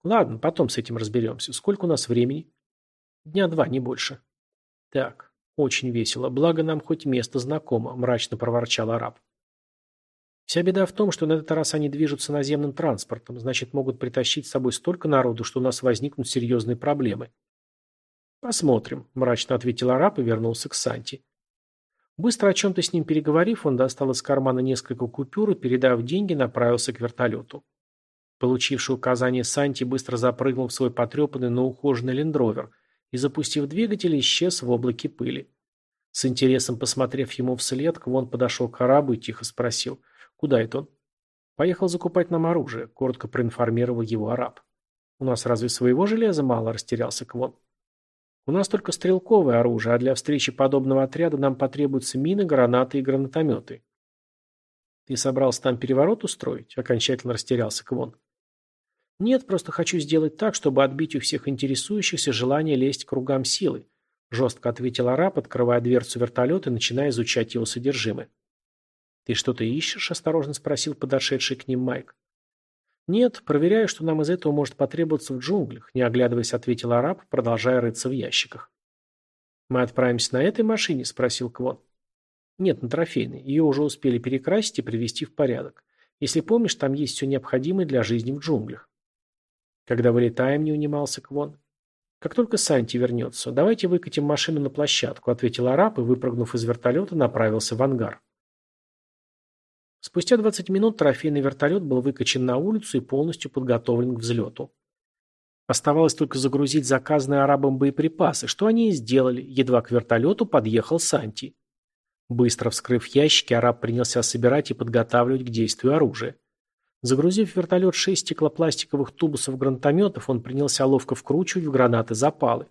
«Ладно, потом с этим разберемся. Сколько у нас времени?» «Дня два, не больше». «Так, очень весело. Благо нам хоть место знакомо», – мрачно проворчал араб. «Вся беда в том, что на этот раз они движутся наземным транспортом, значит, могут притащить с собой столько народу, что у нас возникнут серьезные проблемы». «Посмотрим», – мрачно ответил араб и вернулся к Санти. Быстро о чем-то с ним переговорив, он достал из кармана несколько купюр и, передав деньги, направился к вертолету. Получивший указание Санти быстро запрыгнул в свой потрепанный, но ухоженный лендровер и, запустив двигатель, исчез в облаке пыли. С интересом посмотрев ему вслед, Квон подошел к арабу и тихо спросил, куда это он? «Поехал закупать нам оружие», — коротко проинформировал его араб. «У нас разве своего железа мало?» — растерялся Квон. У нас только стрелковое оружие, а для встречи подобного отряда нам потребуются мины, гранаты и гранатометы. Ты собрался там переворот устроить? Окончательно растерялся Квон. Нет, просто хочу сделать так, чтобы отбить у всех интересующихся желание лезть к кругам силы, жестко ответил араб, открывая дверцу вертолета и начиная изучать его содержимое. Ты что-то ищешь? осторожно спросил подошедший к ним Майк. «Нет, проверяю, что нам из этого может потребоваться в джунглях», не оглядываясь, ответил араб, продолжая рыться в ящиках. «Мы отправимся на этой машине?» – спросил Квон. «Нет, на трофейной. Ее уже успели перекрасить и привести в порядок. Если помнишь, там есть все необходимое для жизни в джунглях». «Когда вылетаем?» – не унимался Квон. «Как только Санти вернется. Давайте выкатим машину на площадку», – ответил араб и, выпрыгнув из вертолета, направился в ангар. Спустя 20 минут трофейный вертолет был выкачен на улицу и полностью подготовлен к взлету. Оставалось только загрузить заказанные арабам боеприпасы, что они и сделали, едва к вертолету подъехал Санти. Быстро вскрыв ящики, араб принялся собирать и подготавливать к действию оружие. Загрузив в вертолет шесть стеклопластиковых тубусов гранатометов, он принялся ловко вкручивать в гранаты запалы.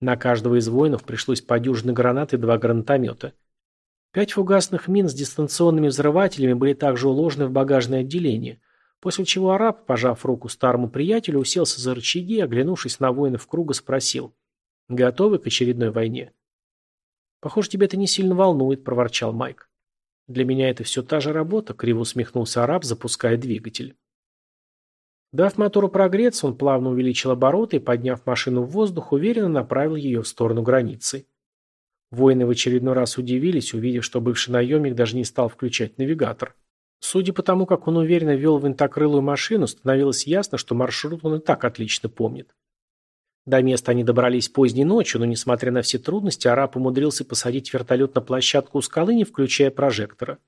На каждого из воинов пришлось по дюжине гранат и два гранатомета – Пять фугасных мин с дистанционными взрывателями были также уложены в багажное отделение, после чего араб, пожав руку старому приятелю, уселся за рычаги и, оглянувшись на воинов круга, спросил «Готовы к очередной войне?» «Похоже, тебя это не сильно волнует», – проворчал Майк. «Для меня это все та же работа», – криво усмехнулся араб, запуская двигатель. Дав мотору прогреться, он плавно увеличил обороты и, подняв машину в воздух, уверенно направил ее в сторону границы. Воины в очередной раз удивились, увидев, что бывший наемник даже не стал включать навигатор. Судя по тому, как он уверенно вел винтокрылую машину, становилось ясно, что маршрут он и так отлично помнит. До места они добрались поздней ночью, но, несмотря на все трудности, араб умудрился посадить вертолет на площадку у скалы, не включая прожектора.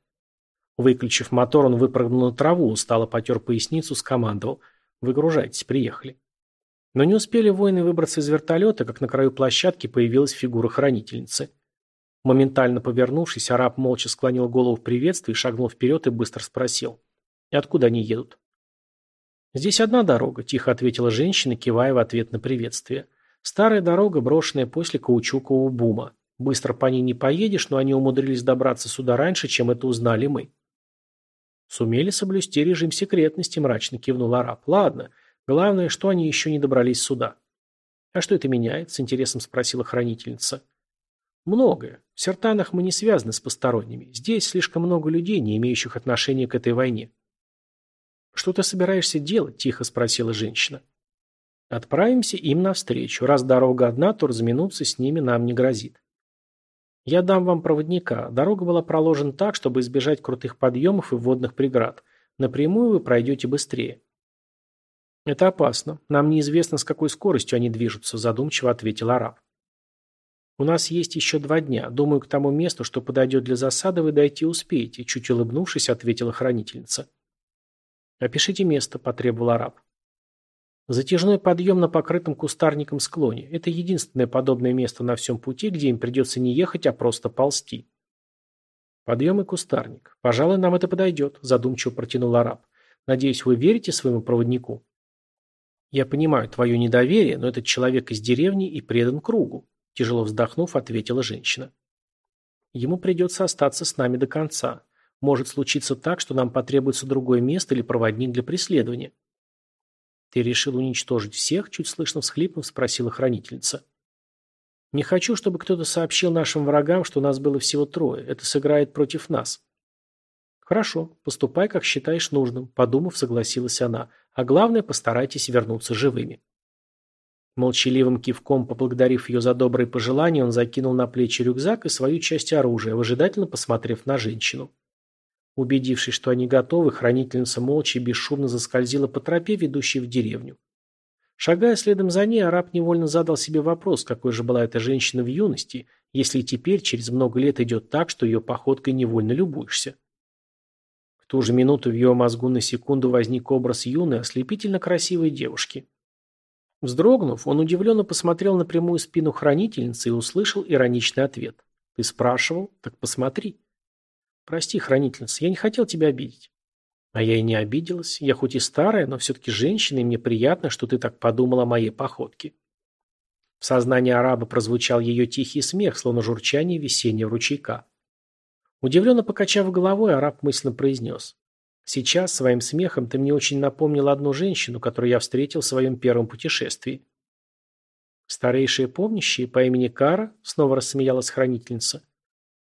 Выключив мотор, он выпрыгнул на траву, устало потер поясницу, скомандовал «Выгружайтесь, приехали». Но не успели воины выбраться из вертолета, как на краю площадки появилась фигура хранительницы. Моментально повернувшись, араб молча склонил голову в приветствии, шагнул вперед и быстро спросил. «И откуда они едут?» «Здесь одна дорога», – тихо ответила женщина, кивая в ответ на приветствие. «Старая дорога, брошенная после каучукового бума. Быстро по ней не поедешь, но они умудрились добраться сюда раньше, чем это узнали мы». «Сумели соблюсти режим секретности», – мрачно кивнул араб. «Ладно, Главное, что они еще не добрались сюда. А что это меняет? С интересом спросила хранительница. Многое. В Сертанах мы не связаны с посторонними. Здесь слишком много людей, не имеющих отношения к этой войне. Что ты собираешься делать? Тихо спросила женщина. Отправимся им навстречу. Раз дорога одна, то разминуться с ними нам не грозит. Я дам вам проводника. Дорога была проложена так, чтобы избежать крутых подъемов и водных преград. Напрямую вы пройдете быстрее. «Это опасно. Нам неизвестно, с какой скоростью они движутся», – задумчиво ответил араб. «У нас есть еще два дня. Думаю, к тому месту, что подойдет для засады, вы дойти успеете», – чуть улыбнувшись, ответила хранительница. «Опишите место», – потребовал араб. Затяжной подъем на покрытом кустарником склоне. Это единственное подобное место на всем пути, где им придется не ехать, а просто ползти. Подъем и кустарник. Пожалуй, нам это подойдет, задумчиво протянул араб. Надеюсь, вы верите своему проводнику? Я понимаю твое недоверие, но этот человек из деревни и предан кругу. Тяжело вздохнув, ответила женщина. Ему придется остаться с нами до конца. Может случиться так, что нам потребуется другое место или проводник для преследования. «Ты решил уничтожить всех?» – чуть слышно всхлипнув, спросила хранительница. «Не хочу, чтобы кто-то сообщил нашим врагам, что нас было всего трое. Это сыграет против нас». «Хорошо, поступай, как считаешь нужным», – подумав, согласилась она. «А главное, постарайтесь вернуться живыми». Молчаливым кивком, поблагодарив ее за добрые пожелания, он закинул на плечи рюкзак и свою часть оружия, выжидательно посмотрев на женщину. Убедившись, что они готовы, хранительница молча и бесшумно заскользила по тропе, ведущей в деревню. Шагая следом за ней, араб невольно задал себе вопрос, какой же была эта женщина в юности, если теперь через много лет идет так, что ее походкой невольно любуешься. Ту же минуту в ее мозгу на секунду возник образ юной, ослепительно красивой девушки. Вздрогнув, он удивленно посмотрел на прямую спину хранительницы и услышал ироничный ответ. «Ты спрашивал? Так посмотри». Прости, хранительница, я не хотел тебя обидеть. А я и не обиделась. Я хоть и старая, но все-таки женщина, и мне приятно, что ты так подумала о моей походке. В сознании араба прозвучал ее тихий смех, словно журчание весеннего ручейка. Удивленно покачав головой, араб мысленно произнес. «Сейчас своим смехом ты мне очень напомнил одну женщину, которую я встретил в своем первом путешествии». «Старейшая помнящая по имени Кара?» — снова рассмеялась хранительница.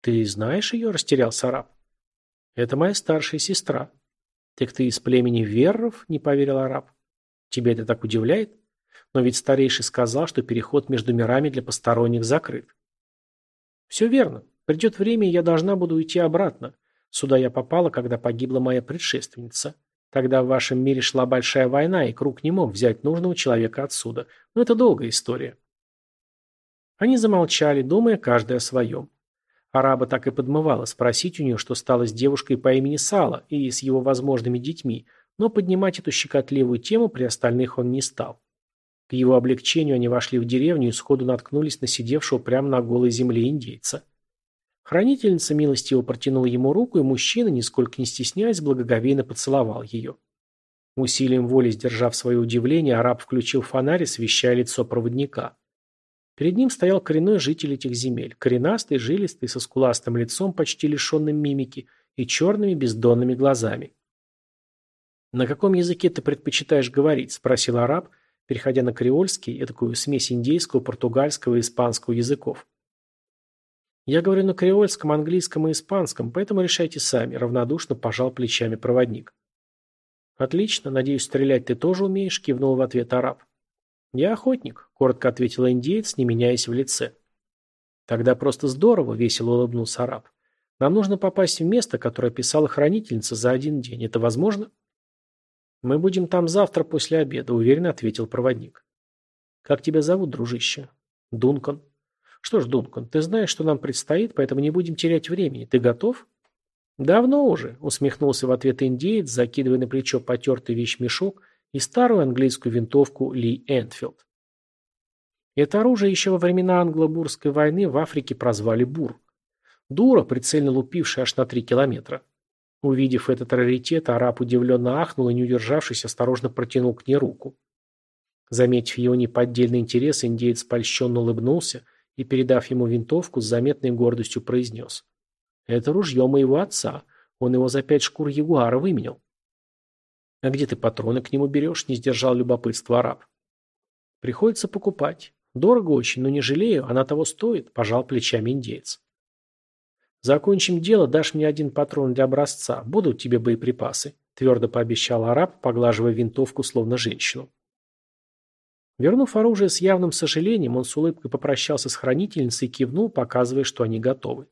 «Ты знаешь ее?» – растерялся араб. «Это моя старшая сестра». «Так ты из племени Верров?» – не поверил араб. «Тебя это так удивляет? Но ведь старейший сказал, что переход между мирами для посторонних закрыт». «Все верно. Придет время, и я должна буду уйти обратно. Сюда я попала, когда погибла моя предшественница. Тогда в вашем мире шла большая война, и круг не мог взять нужного человека отсюда. Но это долгая история». Они замолчали, думая каждый о своем. Араба так и подмывало спросить у нее, что стало с девушкой по имени Сала и с его возможными детьми, но поднимать эту щекотливую тему при остальных он не стал. К его облегчению они вошли в деревню и сходу наткнулись на сидевшего прямо на голой земле индейца. Хранительница милостиво протянула ему руку, и мужчина, нисколько не стесняясь, благоговейно поцеловал ее. Усилием воли сдержав свое удивление, араб включил фонарь, освещая лицо проводника. Перед ним стоял коренной житель этих земель, коренастый, жилистый, со скуластым лицом, почти лишенным мимики, и черными бездонными глазами. «На каком языке ты предпочитаешь говорить?» – спросил араб, переходя на креольский, такую смесь индейского, португальского и испанского языков. «Я говорю на креольском, английском и испанском, поэтому решайте сами», – равнодушно пожал плечами проводник. «Отлично, надеюсь, стрелять ты тоже умеешь», – кивнул в ответ араб. «Я охотник», – коротко ответил индеец, не меняясь в лице. «Тогда просто здорово», – весело улыбнулся араб. «Нам нужно попасть в место, которое описала хранительница за один день. Это возможно?» «Мы будем там завтра после обеда», – уверенно ответил проводник. «Как тебя зовут, дружище?» «Дункан». «Что ж, Дункан, ты знаешь, что нам предстоит, поэтому не будем терять времени. Ты готов?» «Давно уже», – усмехнулся в ответ индеец, закидывая на плечо потертый вещмешок и старую английскую винтовку Ли Энфилд. Это оружие еще во времена англо-бурской войны в Африке прозвали бур. Дура, прицельно лупившая аж на три километра. Увидев этот раритет, араб удивленно ахнул и, не удержавшись, осторожно протянул к ней руку. Заметив его неподдельный интерес, индеец польщенно улыбнулся и, передав ему винтовку, с заметной гордостью произнес. «Это ружье моего отца. Он его за пять шкур ягуара выменял». «А где ты патроны к нему берешь?» – не сдержал любопытство араб. «Приходится покупать. Дорого очень, но не жалею, она того стоит», – пожал плечами индеец. «Закончим дело, дашь мне один патрон для образца. Будут тебе боеприпасы», – твердо пообещал араб, поглаживая винтовку, словно женщину. Вернув оружие с явным сожалением, он с улыбкой попрощался с хранительницей и кивнул, показывая, что они готовы.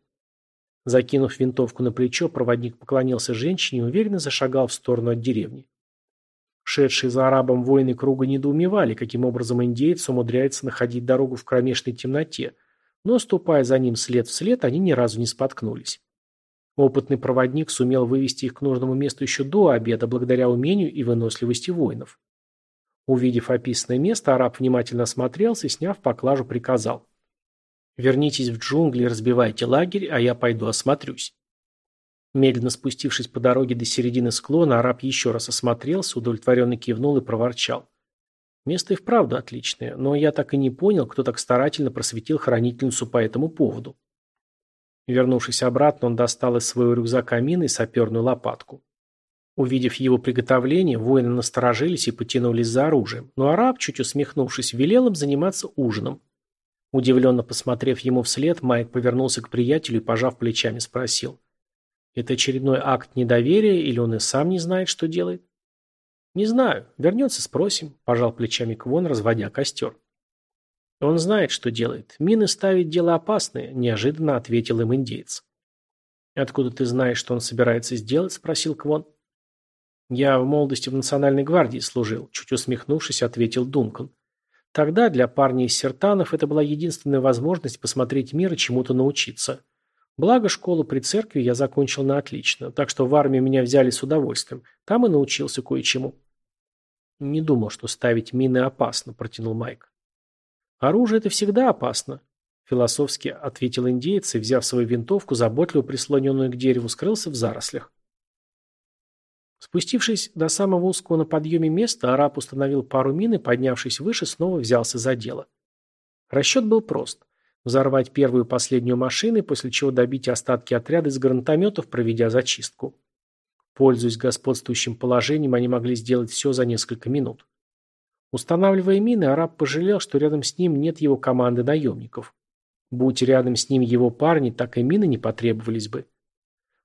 Закинув винтовку на плечо, проводник поклонился женщине и уверенно зашагал в сторону от деревни. Шедшие за арабом воины круга недоумевали, каким образом индейец умудряется находить дорогу в кромешной темноте, но, ступая за ним след в след, они ни разу не споткнулись. Опытный проводник сумел вывести их к нужному месту еще до обеда, благодаря умению и выносливости воинов. Увидев описанное место, араб внимательно осмотрелся и, сняв поклажу, приказал. «Вернитесь в джунгли разбивайте лагерь, а я пойду осмотрюсь». Медленно спустившись по дороге до середины склона, араб еще раз осмотрелся, удовлетворенно кивнул и проворчал. Место и вправду отличное, но я так и не понял, кто так старательно просветил хранительницу по этому поводу. Вернувшись обратно, он достал из своего рюкзака мины и саперную лопатку. Увидев его приготовление, воины насторожились и потянулись за оружием, но араб, чуть усмехнувшись, велел им заниматься ужином. Удивленно посмотрев ему вслед, Майк повернулся к приятелю и, пожав плечами, спросил. «Это очередной акт недоверия, или он и сам не знает, что делает?» «Не знаю. Вернется, спросим», – пожал плечами Квон, разводя костер. «Он знает, что делает. Мины ставить дело опасное», – неожиданно ответил им индейец. «Откуда ты знаешь, что он собирается сделать?» – спросил Квон. «Я в молодости в Национальной гвардии служил», – чуть усмехнувшись, ответил Дункан. «Тогда для парней из сертанов это была единственная возможность посмотреть мир и чему-то научиться. Благо, школу при церкви я закончил на отлично, так что в армию меня взяли с удовольствием. Там и научился кое-чему». «Не думал, что ставить мины опасно», – протянул Майк. «Оружие – это всегда опасно», – философски ответил индеец и, взяв свою винтовку, заботливо прислоненную к дереву, скрылся в зарослях. Спустившись до самого узкого на подъеме места, араб установил пару мин и, поднявшись выше, снова взялся за дело. Расчет был прост. Взорвать первую и последнюю машины, после чего добить остатки отряда из гранатометов, проведя зачистку. Пользуясь господствующим положением, они могли сделать все за несколько минут. Устанавливая мины, араб пожалел, что рядом с ним нет его команды наемников. Будь рядом с ним его парни, так и мины не потребовались бы.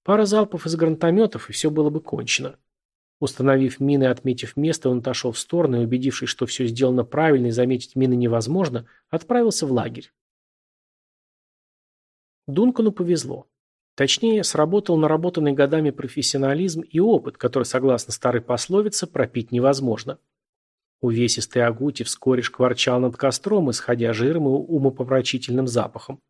Пара залпов из гранатометов, и все было бы кончено. Установив мины и отметив место, он отошел в сторону и, убедившись, что все сделано правильно и заметить мины невозможно, отправился в лагерь. Дункану повезло. Точнее, сработал наработанный годами профессионализм и опыт, который, согласно старой пословице, пропить невозможно. Увесистый агути вскоре шкварчал над костром, исходя жиром и умопомрачительным запахом.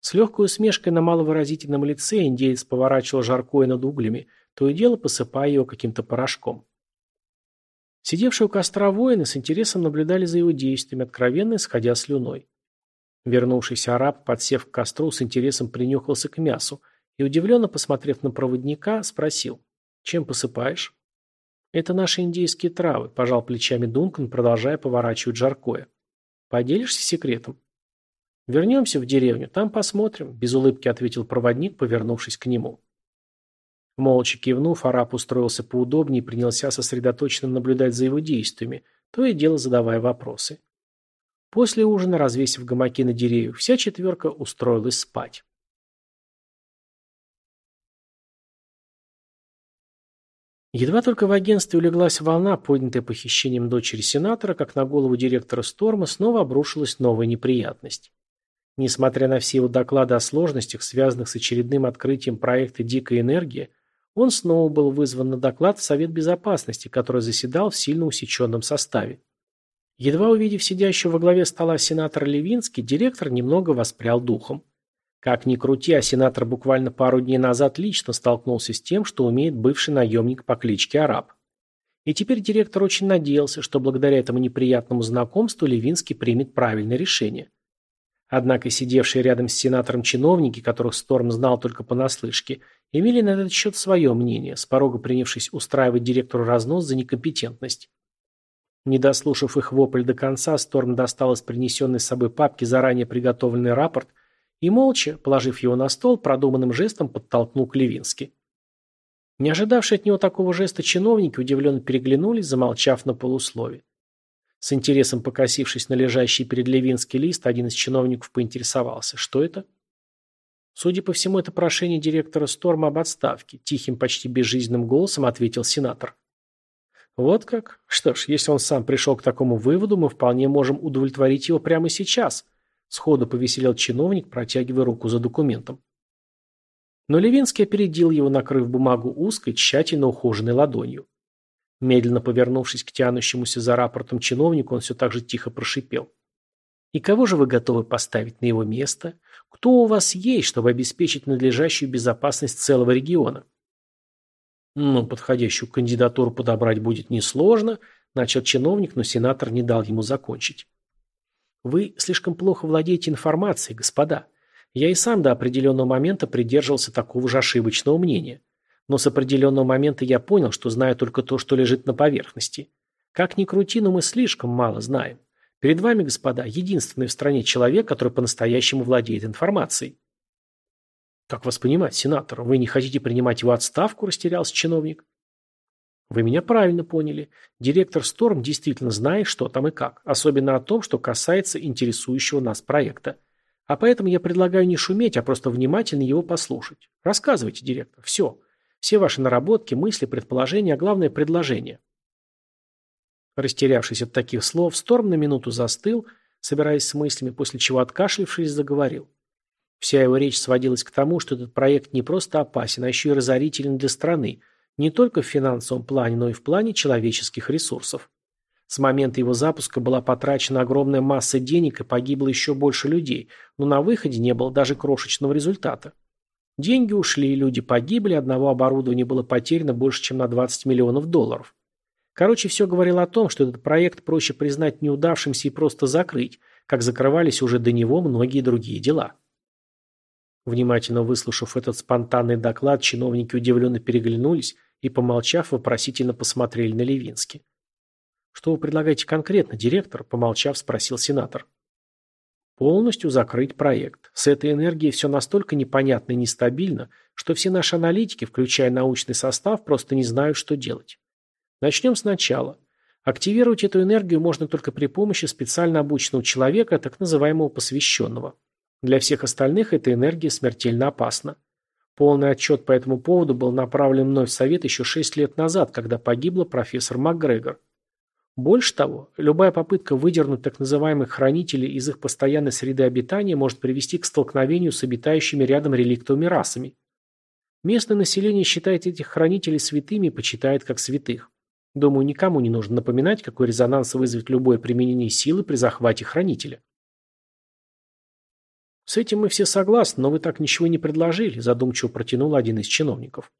С легкой усмешкой на маловыразительном лице индеец поворачивал жаркое над углями, то и дело посыпая его каким-то порошком. Сидевшие у костра воины с интересом наблюдали за его действиями, откровенно исходя слюной. Вернувшийся араб, подсев к костру, с интересом принюхался к мясу и, удивленно посмотрев на проводника, спросил, «Чем посыпаешь?» «Это наши индейские травы», – пожал плечами Дункан, продолжая поворачивать жаркое. «Поделишься секретом?» «Вернемся в деревню, там посмотрим», – без улыбки ответил проводник, повернувшись к нему. Молча кивнув, араб устроился поудобнее и принялся сосредоточенно наблюдать за его действиями, то и дело задавая вопросы. После ужина, развесив гамаки на деревьях, вся четверка устроилась спать. Едва только в агентстве улеглась волна, поднятая похищением дочери сенатора, как на голову директора Сторма снова обрушилась новая неприятность. Несмотря на все его доклады о сложностях, связанных с очередным открытием проекта «Дикая энергия», он снова был вызван на доклад в Совет Безопасности, который заседал в сильно усеченном составе. Едва увидев сидящего во главе стола сенатора Левинский, директор немного воспрял духом. Как ни крути, а сенатор буквально пару дней назад лично столкнулся с тем, что умеет бывший наемник по кличке Араб. И теперь директор очень надеялся, что благодаря этому неприятному знакомству Левинский примет правильное решение. Однако сидевшие рядом с сенатором чиновники, которых Сторм знал только понаслышке, имели на этот счет свое мнение, с порога принявшись устраивать директору разнос за некомпетентность. Не дослушав их вопль до конца, Сторм достал из принесенной с собой папки заранее приготовленный рапорт и, молча, положив его на стол, продуманным жестом подтолкнул к Левински. Не ожидавшие от него такого жеста чиновники удивленно переглянулись, замолчав на полуслове. С интересом покосившись на лежащий перед Левинский лист, один из чиновников поинтересовался, что это? Судя по всему, это прошение директора Сторма об отставке, тихим, почти безжизненным голосом ответил сенатор. Вот как? Что ж, если он сам пришел к такому выводу, мы вполне можем удовлетворить его прямо сейчас. Сходу повеселел чиновник, протягивая руку за документом. Но Левинский опередил его, накрыв бумагу узкой, тщательно ухоженной ладонью. Медленно повернувшись к тянущемуся за рапортом чиновнику, он все так же тихо прошипел. «И кого же вы готовы поставить на его место? Кто у вас есть, чтобы обеспечить надлежащую безопасность целого региона?» «Ну, подходящую кандидатуру подобрать будет несложно», – начал чиновник, но сенатор не дал ему закончить. «Вы слишком плохо владеете информацией, господа. Я и сам до определенного момента придерживался такого же ошибочного мнения. Но с определенного момента я понял, что знаю только то, что лежит на поверхности. Как ни крути, но мы слишком мало знаем. Перед вами, господа, единственный в стране человек, который по-настоящему владеет информацией. Как вас понимать, сенатор? Вы не хотите принимать его отставку, растерялся чиновник? Вы меня правильно поняли. Директор Сторм действительно знает, что там и как, особенно о том, что касается интересующего нас проекта. А поэтому я предлагаю не шуметь, а просто внимательно его послушать. Рассказывайте, директор, все. Все ваши наработки, мысли, предположения, а главное предложение. Растерявшись от таких слов, Сторм на минуту застыл, собираясь с мыслями, после чего, откашлившись, заговорил. Вся его речь сводилась к тому, что этот проект не просто опасен, а еще и разорителен для страны, не только в финансовом плане, но и в плане человеческих ресурсов. С момента его запуска была потрачена огромная масса денег и погибло еще больше людей, но на выходе не было даже крошечного результата. Деньги ушли, люди погибли, одного оборудования было потеряно больше, чем на 20 миллионов долларов. Короче, все говорило о том, что этот проект проще признать неудавшимся и просто закрыть, как закрывались уже до него многие другие дела. Внимательно выслушав этот спонтанный доклад, чиновники удивленно переглянулись и, помолчав, вопросительно посмотрели на Левински. «Что вы предлагаете конкретно, директор?» – помолчав, спросил сенатор. Полностью закрыть проект. С этой энергией все настолько непонятно и нестабильно, что все наши аналитики, включая научный состав, просто не знают, что делать. Начнем сначала. Активировать эту энергию можно только при помощи специально обученного человека, так называемого посвященного. Для всех остальных эта энергия смертельно опасна. Полный отчет по этому поводу был направлен мной в Совет еще 6 лет назад, когда погибла профессор МакГрегор. Больше того, любая попытка выдернуть так называемых хранителей из их постоянной среды обитания может привести к столкновению с обитающими рядом реликтовыми расами. Местное население считает этих хранителей святыми и почитает как святых. Думаю, никому не нужно напоминать, какой резонанс вызовет любое применение силы при захвате хранителя. С этим мы все согласны, но вы так ничего не предложили, задумчиво протянул один из чиновников.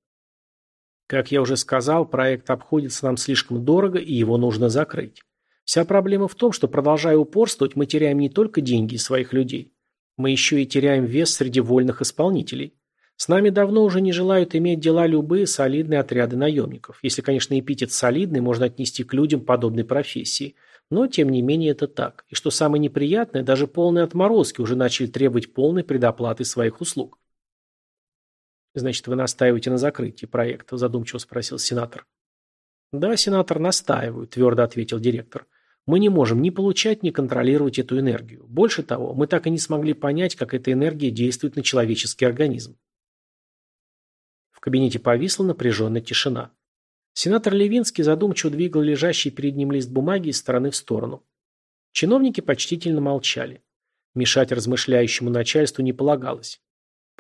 Как я уже сказал, проект обходится нам слишком дорого, и его нужно закрыть. Вся проблема в том, что, продолжая упорствовать, мы теряем не только деньги своих людей. Мы еще и теряем вес среди вольных исполнителей. С нами давно уже не желают иметь дела любые солидные отряды наемников. Если, конечно, эпитет «солидный» можно отнести к людям подобной профессии. Но, тем не менее, это так. И что самое неприятное, даже полные отморозки уже начали требовать полной предоплаты своих услуг. Значит, вы настаиваете на закрытии проекта, задумчиво спросил сенатор. Да, сенатор, настаиваю, твердо ответил директор. Мы не можем ни получать, ни контролировать эту энергию. Больше того, мы так и не смогли понять, как эта энергия действует на человеческий организм. В кабинете повисла напряженная тишина. Сенатор Левинский задумчиво двигал лежащий перед ним лист бумаги из стороны в сторону. Чиновники почтительно молчали. Мешать размышляющему начальству не полагалось.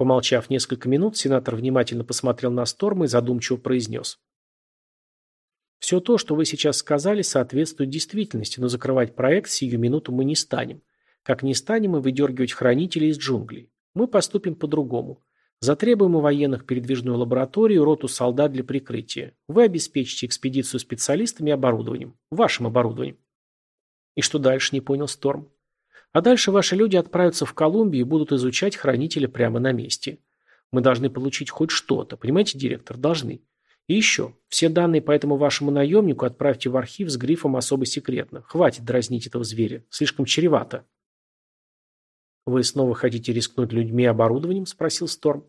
Помолчав несколько минут, сенатор внимательно посмотрел на Сторма и задумчиво произнес. «Все то, что вы сейчас сказали, соответствует действительности, но закрывать проект сию минуту мы не станем. Как не станем и выдергивать хранителей из джунглей. Мы поступим по-другому. Затребуем у военных передвижную лабораторию, роту солдат для прикрытия. Вы обеспечите экспедицию специалистами и оборудованием. Вашим оборудованием». «И что дальше?» – не понял Сторм. А дальше ваши люди отправятся в Колумбию и будут изучать хранителя прямо на месте. Мы должны получить хоть что-то, понимаете, директор, должны. И еще, все данные по этому вашему наемнику отправьте в архив с грифом «Особо секретно». Хватит дразнить этого зверя, слишком чревато. «Вы снова хотите рискнуть людьми и оборудованием?» – спросил Сторм.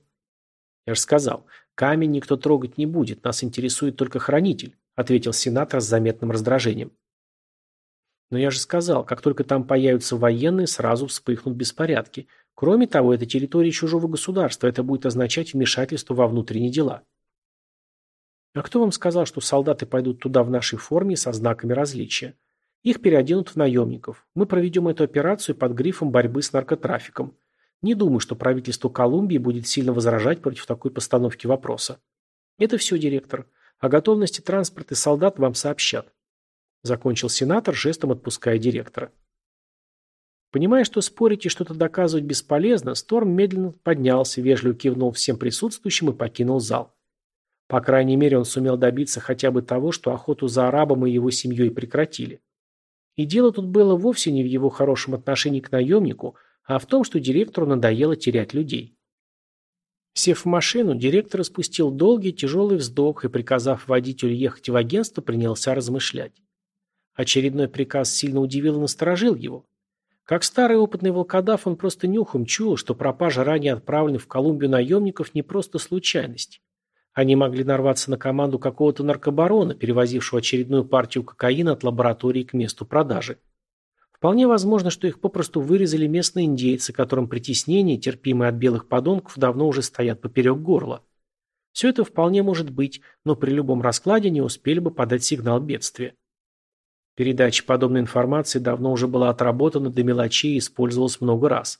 «Я же сказал, камень никто трогать не будет, нас интересует только хранитель», – ответил сенатор с заметным раздражением. Но я же сказал, как только там появятся военные, сразу вспыхнут беспорядки. Кроме того, это территория чужого государства, это будет означать вмешательство во внутренние дела. А кто вам сказал, что солдаты пойдут туда в нашей форме со знаками различия? Их переоденут в наемников. Мы проведем эту операцию под грифом борьбы с наркотрафиком. Не думаю, что правительство Колумбии будет сильно возражать против такой постановки вопроса. Это все, директор. О готовности транспорта и солдат вам сообщат. Закончил сенатор, жестом отпуская директора. Понимая, что спорить и что-то доказывать бесполезно, Сторм медленно поднялся, вежливо кивнул всем присутствующим и покинул зал. По крайней мере, он сумел добиться хотя бы того, что охоту за арабом и его семьей прекратили. И дело тут было вовсе не в его хорошем отношении к наемнику, а в том, что директору надоело терять людей. Сев в машину, директор спустил долгий тяжелый вздох и, приказав водителю ехать в агентство, принялся размышлять. Очередной приказ сильно удивил и насторожил его. Как старый опытный волкодав, он просто нюхом чуял, что пропажа ранее отправленных в Колумбию наемников не просто случайность. Они могли нарваться на команду какого-то наркобарона, перевозившего очередную партию кокаина от лаборатории к месту продажи. Вполне возможно, что их попросту вырезали местные индейцы, которым притеснения, терпимые от белых подонков, давно уже стоят поперек горла. Все это вполне может быть, но при любом раскладе не успели бы подать сигнал бедствия. Передача подобной информации давно уже была отработана до мелочей и использовалась много раз.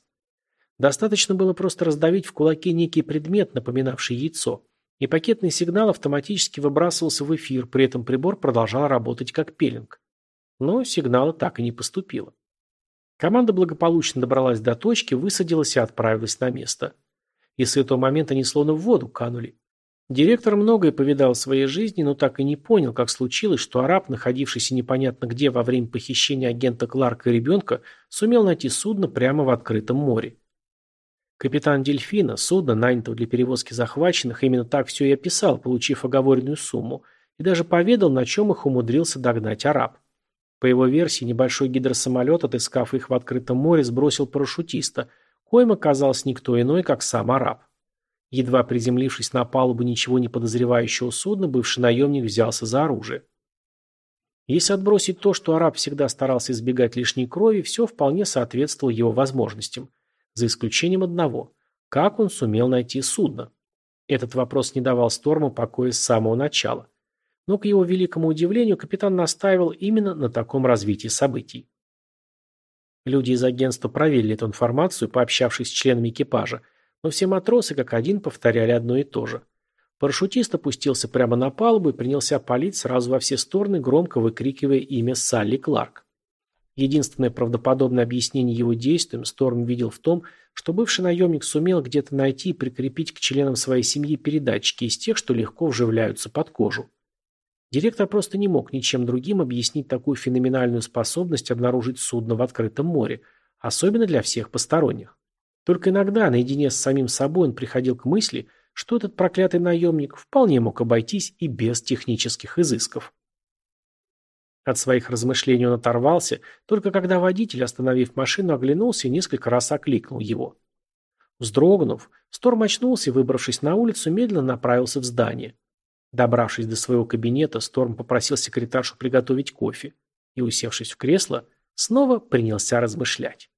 Достаточно было просто раздавить в кулаке некий предмет, напоминавший яйцо, и пакетный сигнал автоматически выбрасывался в эфир, при этом прибор продолжал работать как пеленг. Но сигнала так и не поступило. Команда благополучно добралась до точки, высадилась и отправилась на место. И с этого момента они словно в воду канули. Директор многое повидал в своей жизни, но так и не понял, как случилось, что араб, находившийся непонятно где во время похищения агента Кларка и ребенка, сумел найти судно прямо в открытом море. Капитан Дельфина, судно, нанятого для перевозки захваченных, именно так все и описал, получив оговоренную сумму, и даже поведал, на чем их умудрился догнать араб. По его версии, небольшой гидросамолет, отыскав их в открытом море, сбросил парашютиста, коим оказался никто иной, как сам араб. Едва приземлившись на палубу ничего не подозревающего судна, бывший наемник взялся за оружие. Если отбросить то, что араб всегда старался избегать лишней крови, все вполне соответствовало его возможностям. За исключением одного – как он сумел найти судно? Этот вопрос не давал Сторму покоя с самого начала. Но, к его великому удивлению, капитан настаивал именно на таком развитии событий. Люди из агентства проверили эту информацию, пообщавшись с членами экипажа, но все матросы как один повторяли одно и то же. Парашютист опустился прямо на палубу и принялся палить сразу во все стороны, громко выкрикивая имя Салли Кларк. Единственное правдоподобное объяснение его действиям Сторм видел в том, что бывший наемник сумел где-то найти и прикрепить к членам своей семьи передатчики из тех, что легко вживляются под кожу. Директор просто не мог ничем другим объяснить такую феноменальную способность обнаружить судно в открытом море, особенно для всех посторонних. Только иногда, наедине с самим собой, он приходил к мысли, что этот проклятый наемник вполне мог обойтись и без технических изысков. От своих размышлений он оторвался, только когда водитель, остановив машину, оглянулся и несколько раз окликнул его. Вздрогнув, Сторм очнулся и, выбравшись на улицу, медленно направился в здание. Добравшись до своего кабинета, Сторм попросил секретаршу приготовить кофе и, усевшись в кресло, снова принялся размышлять.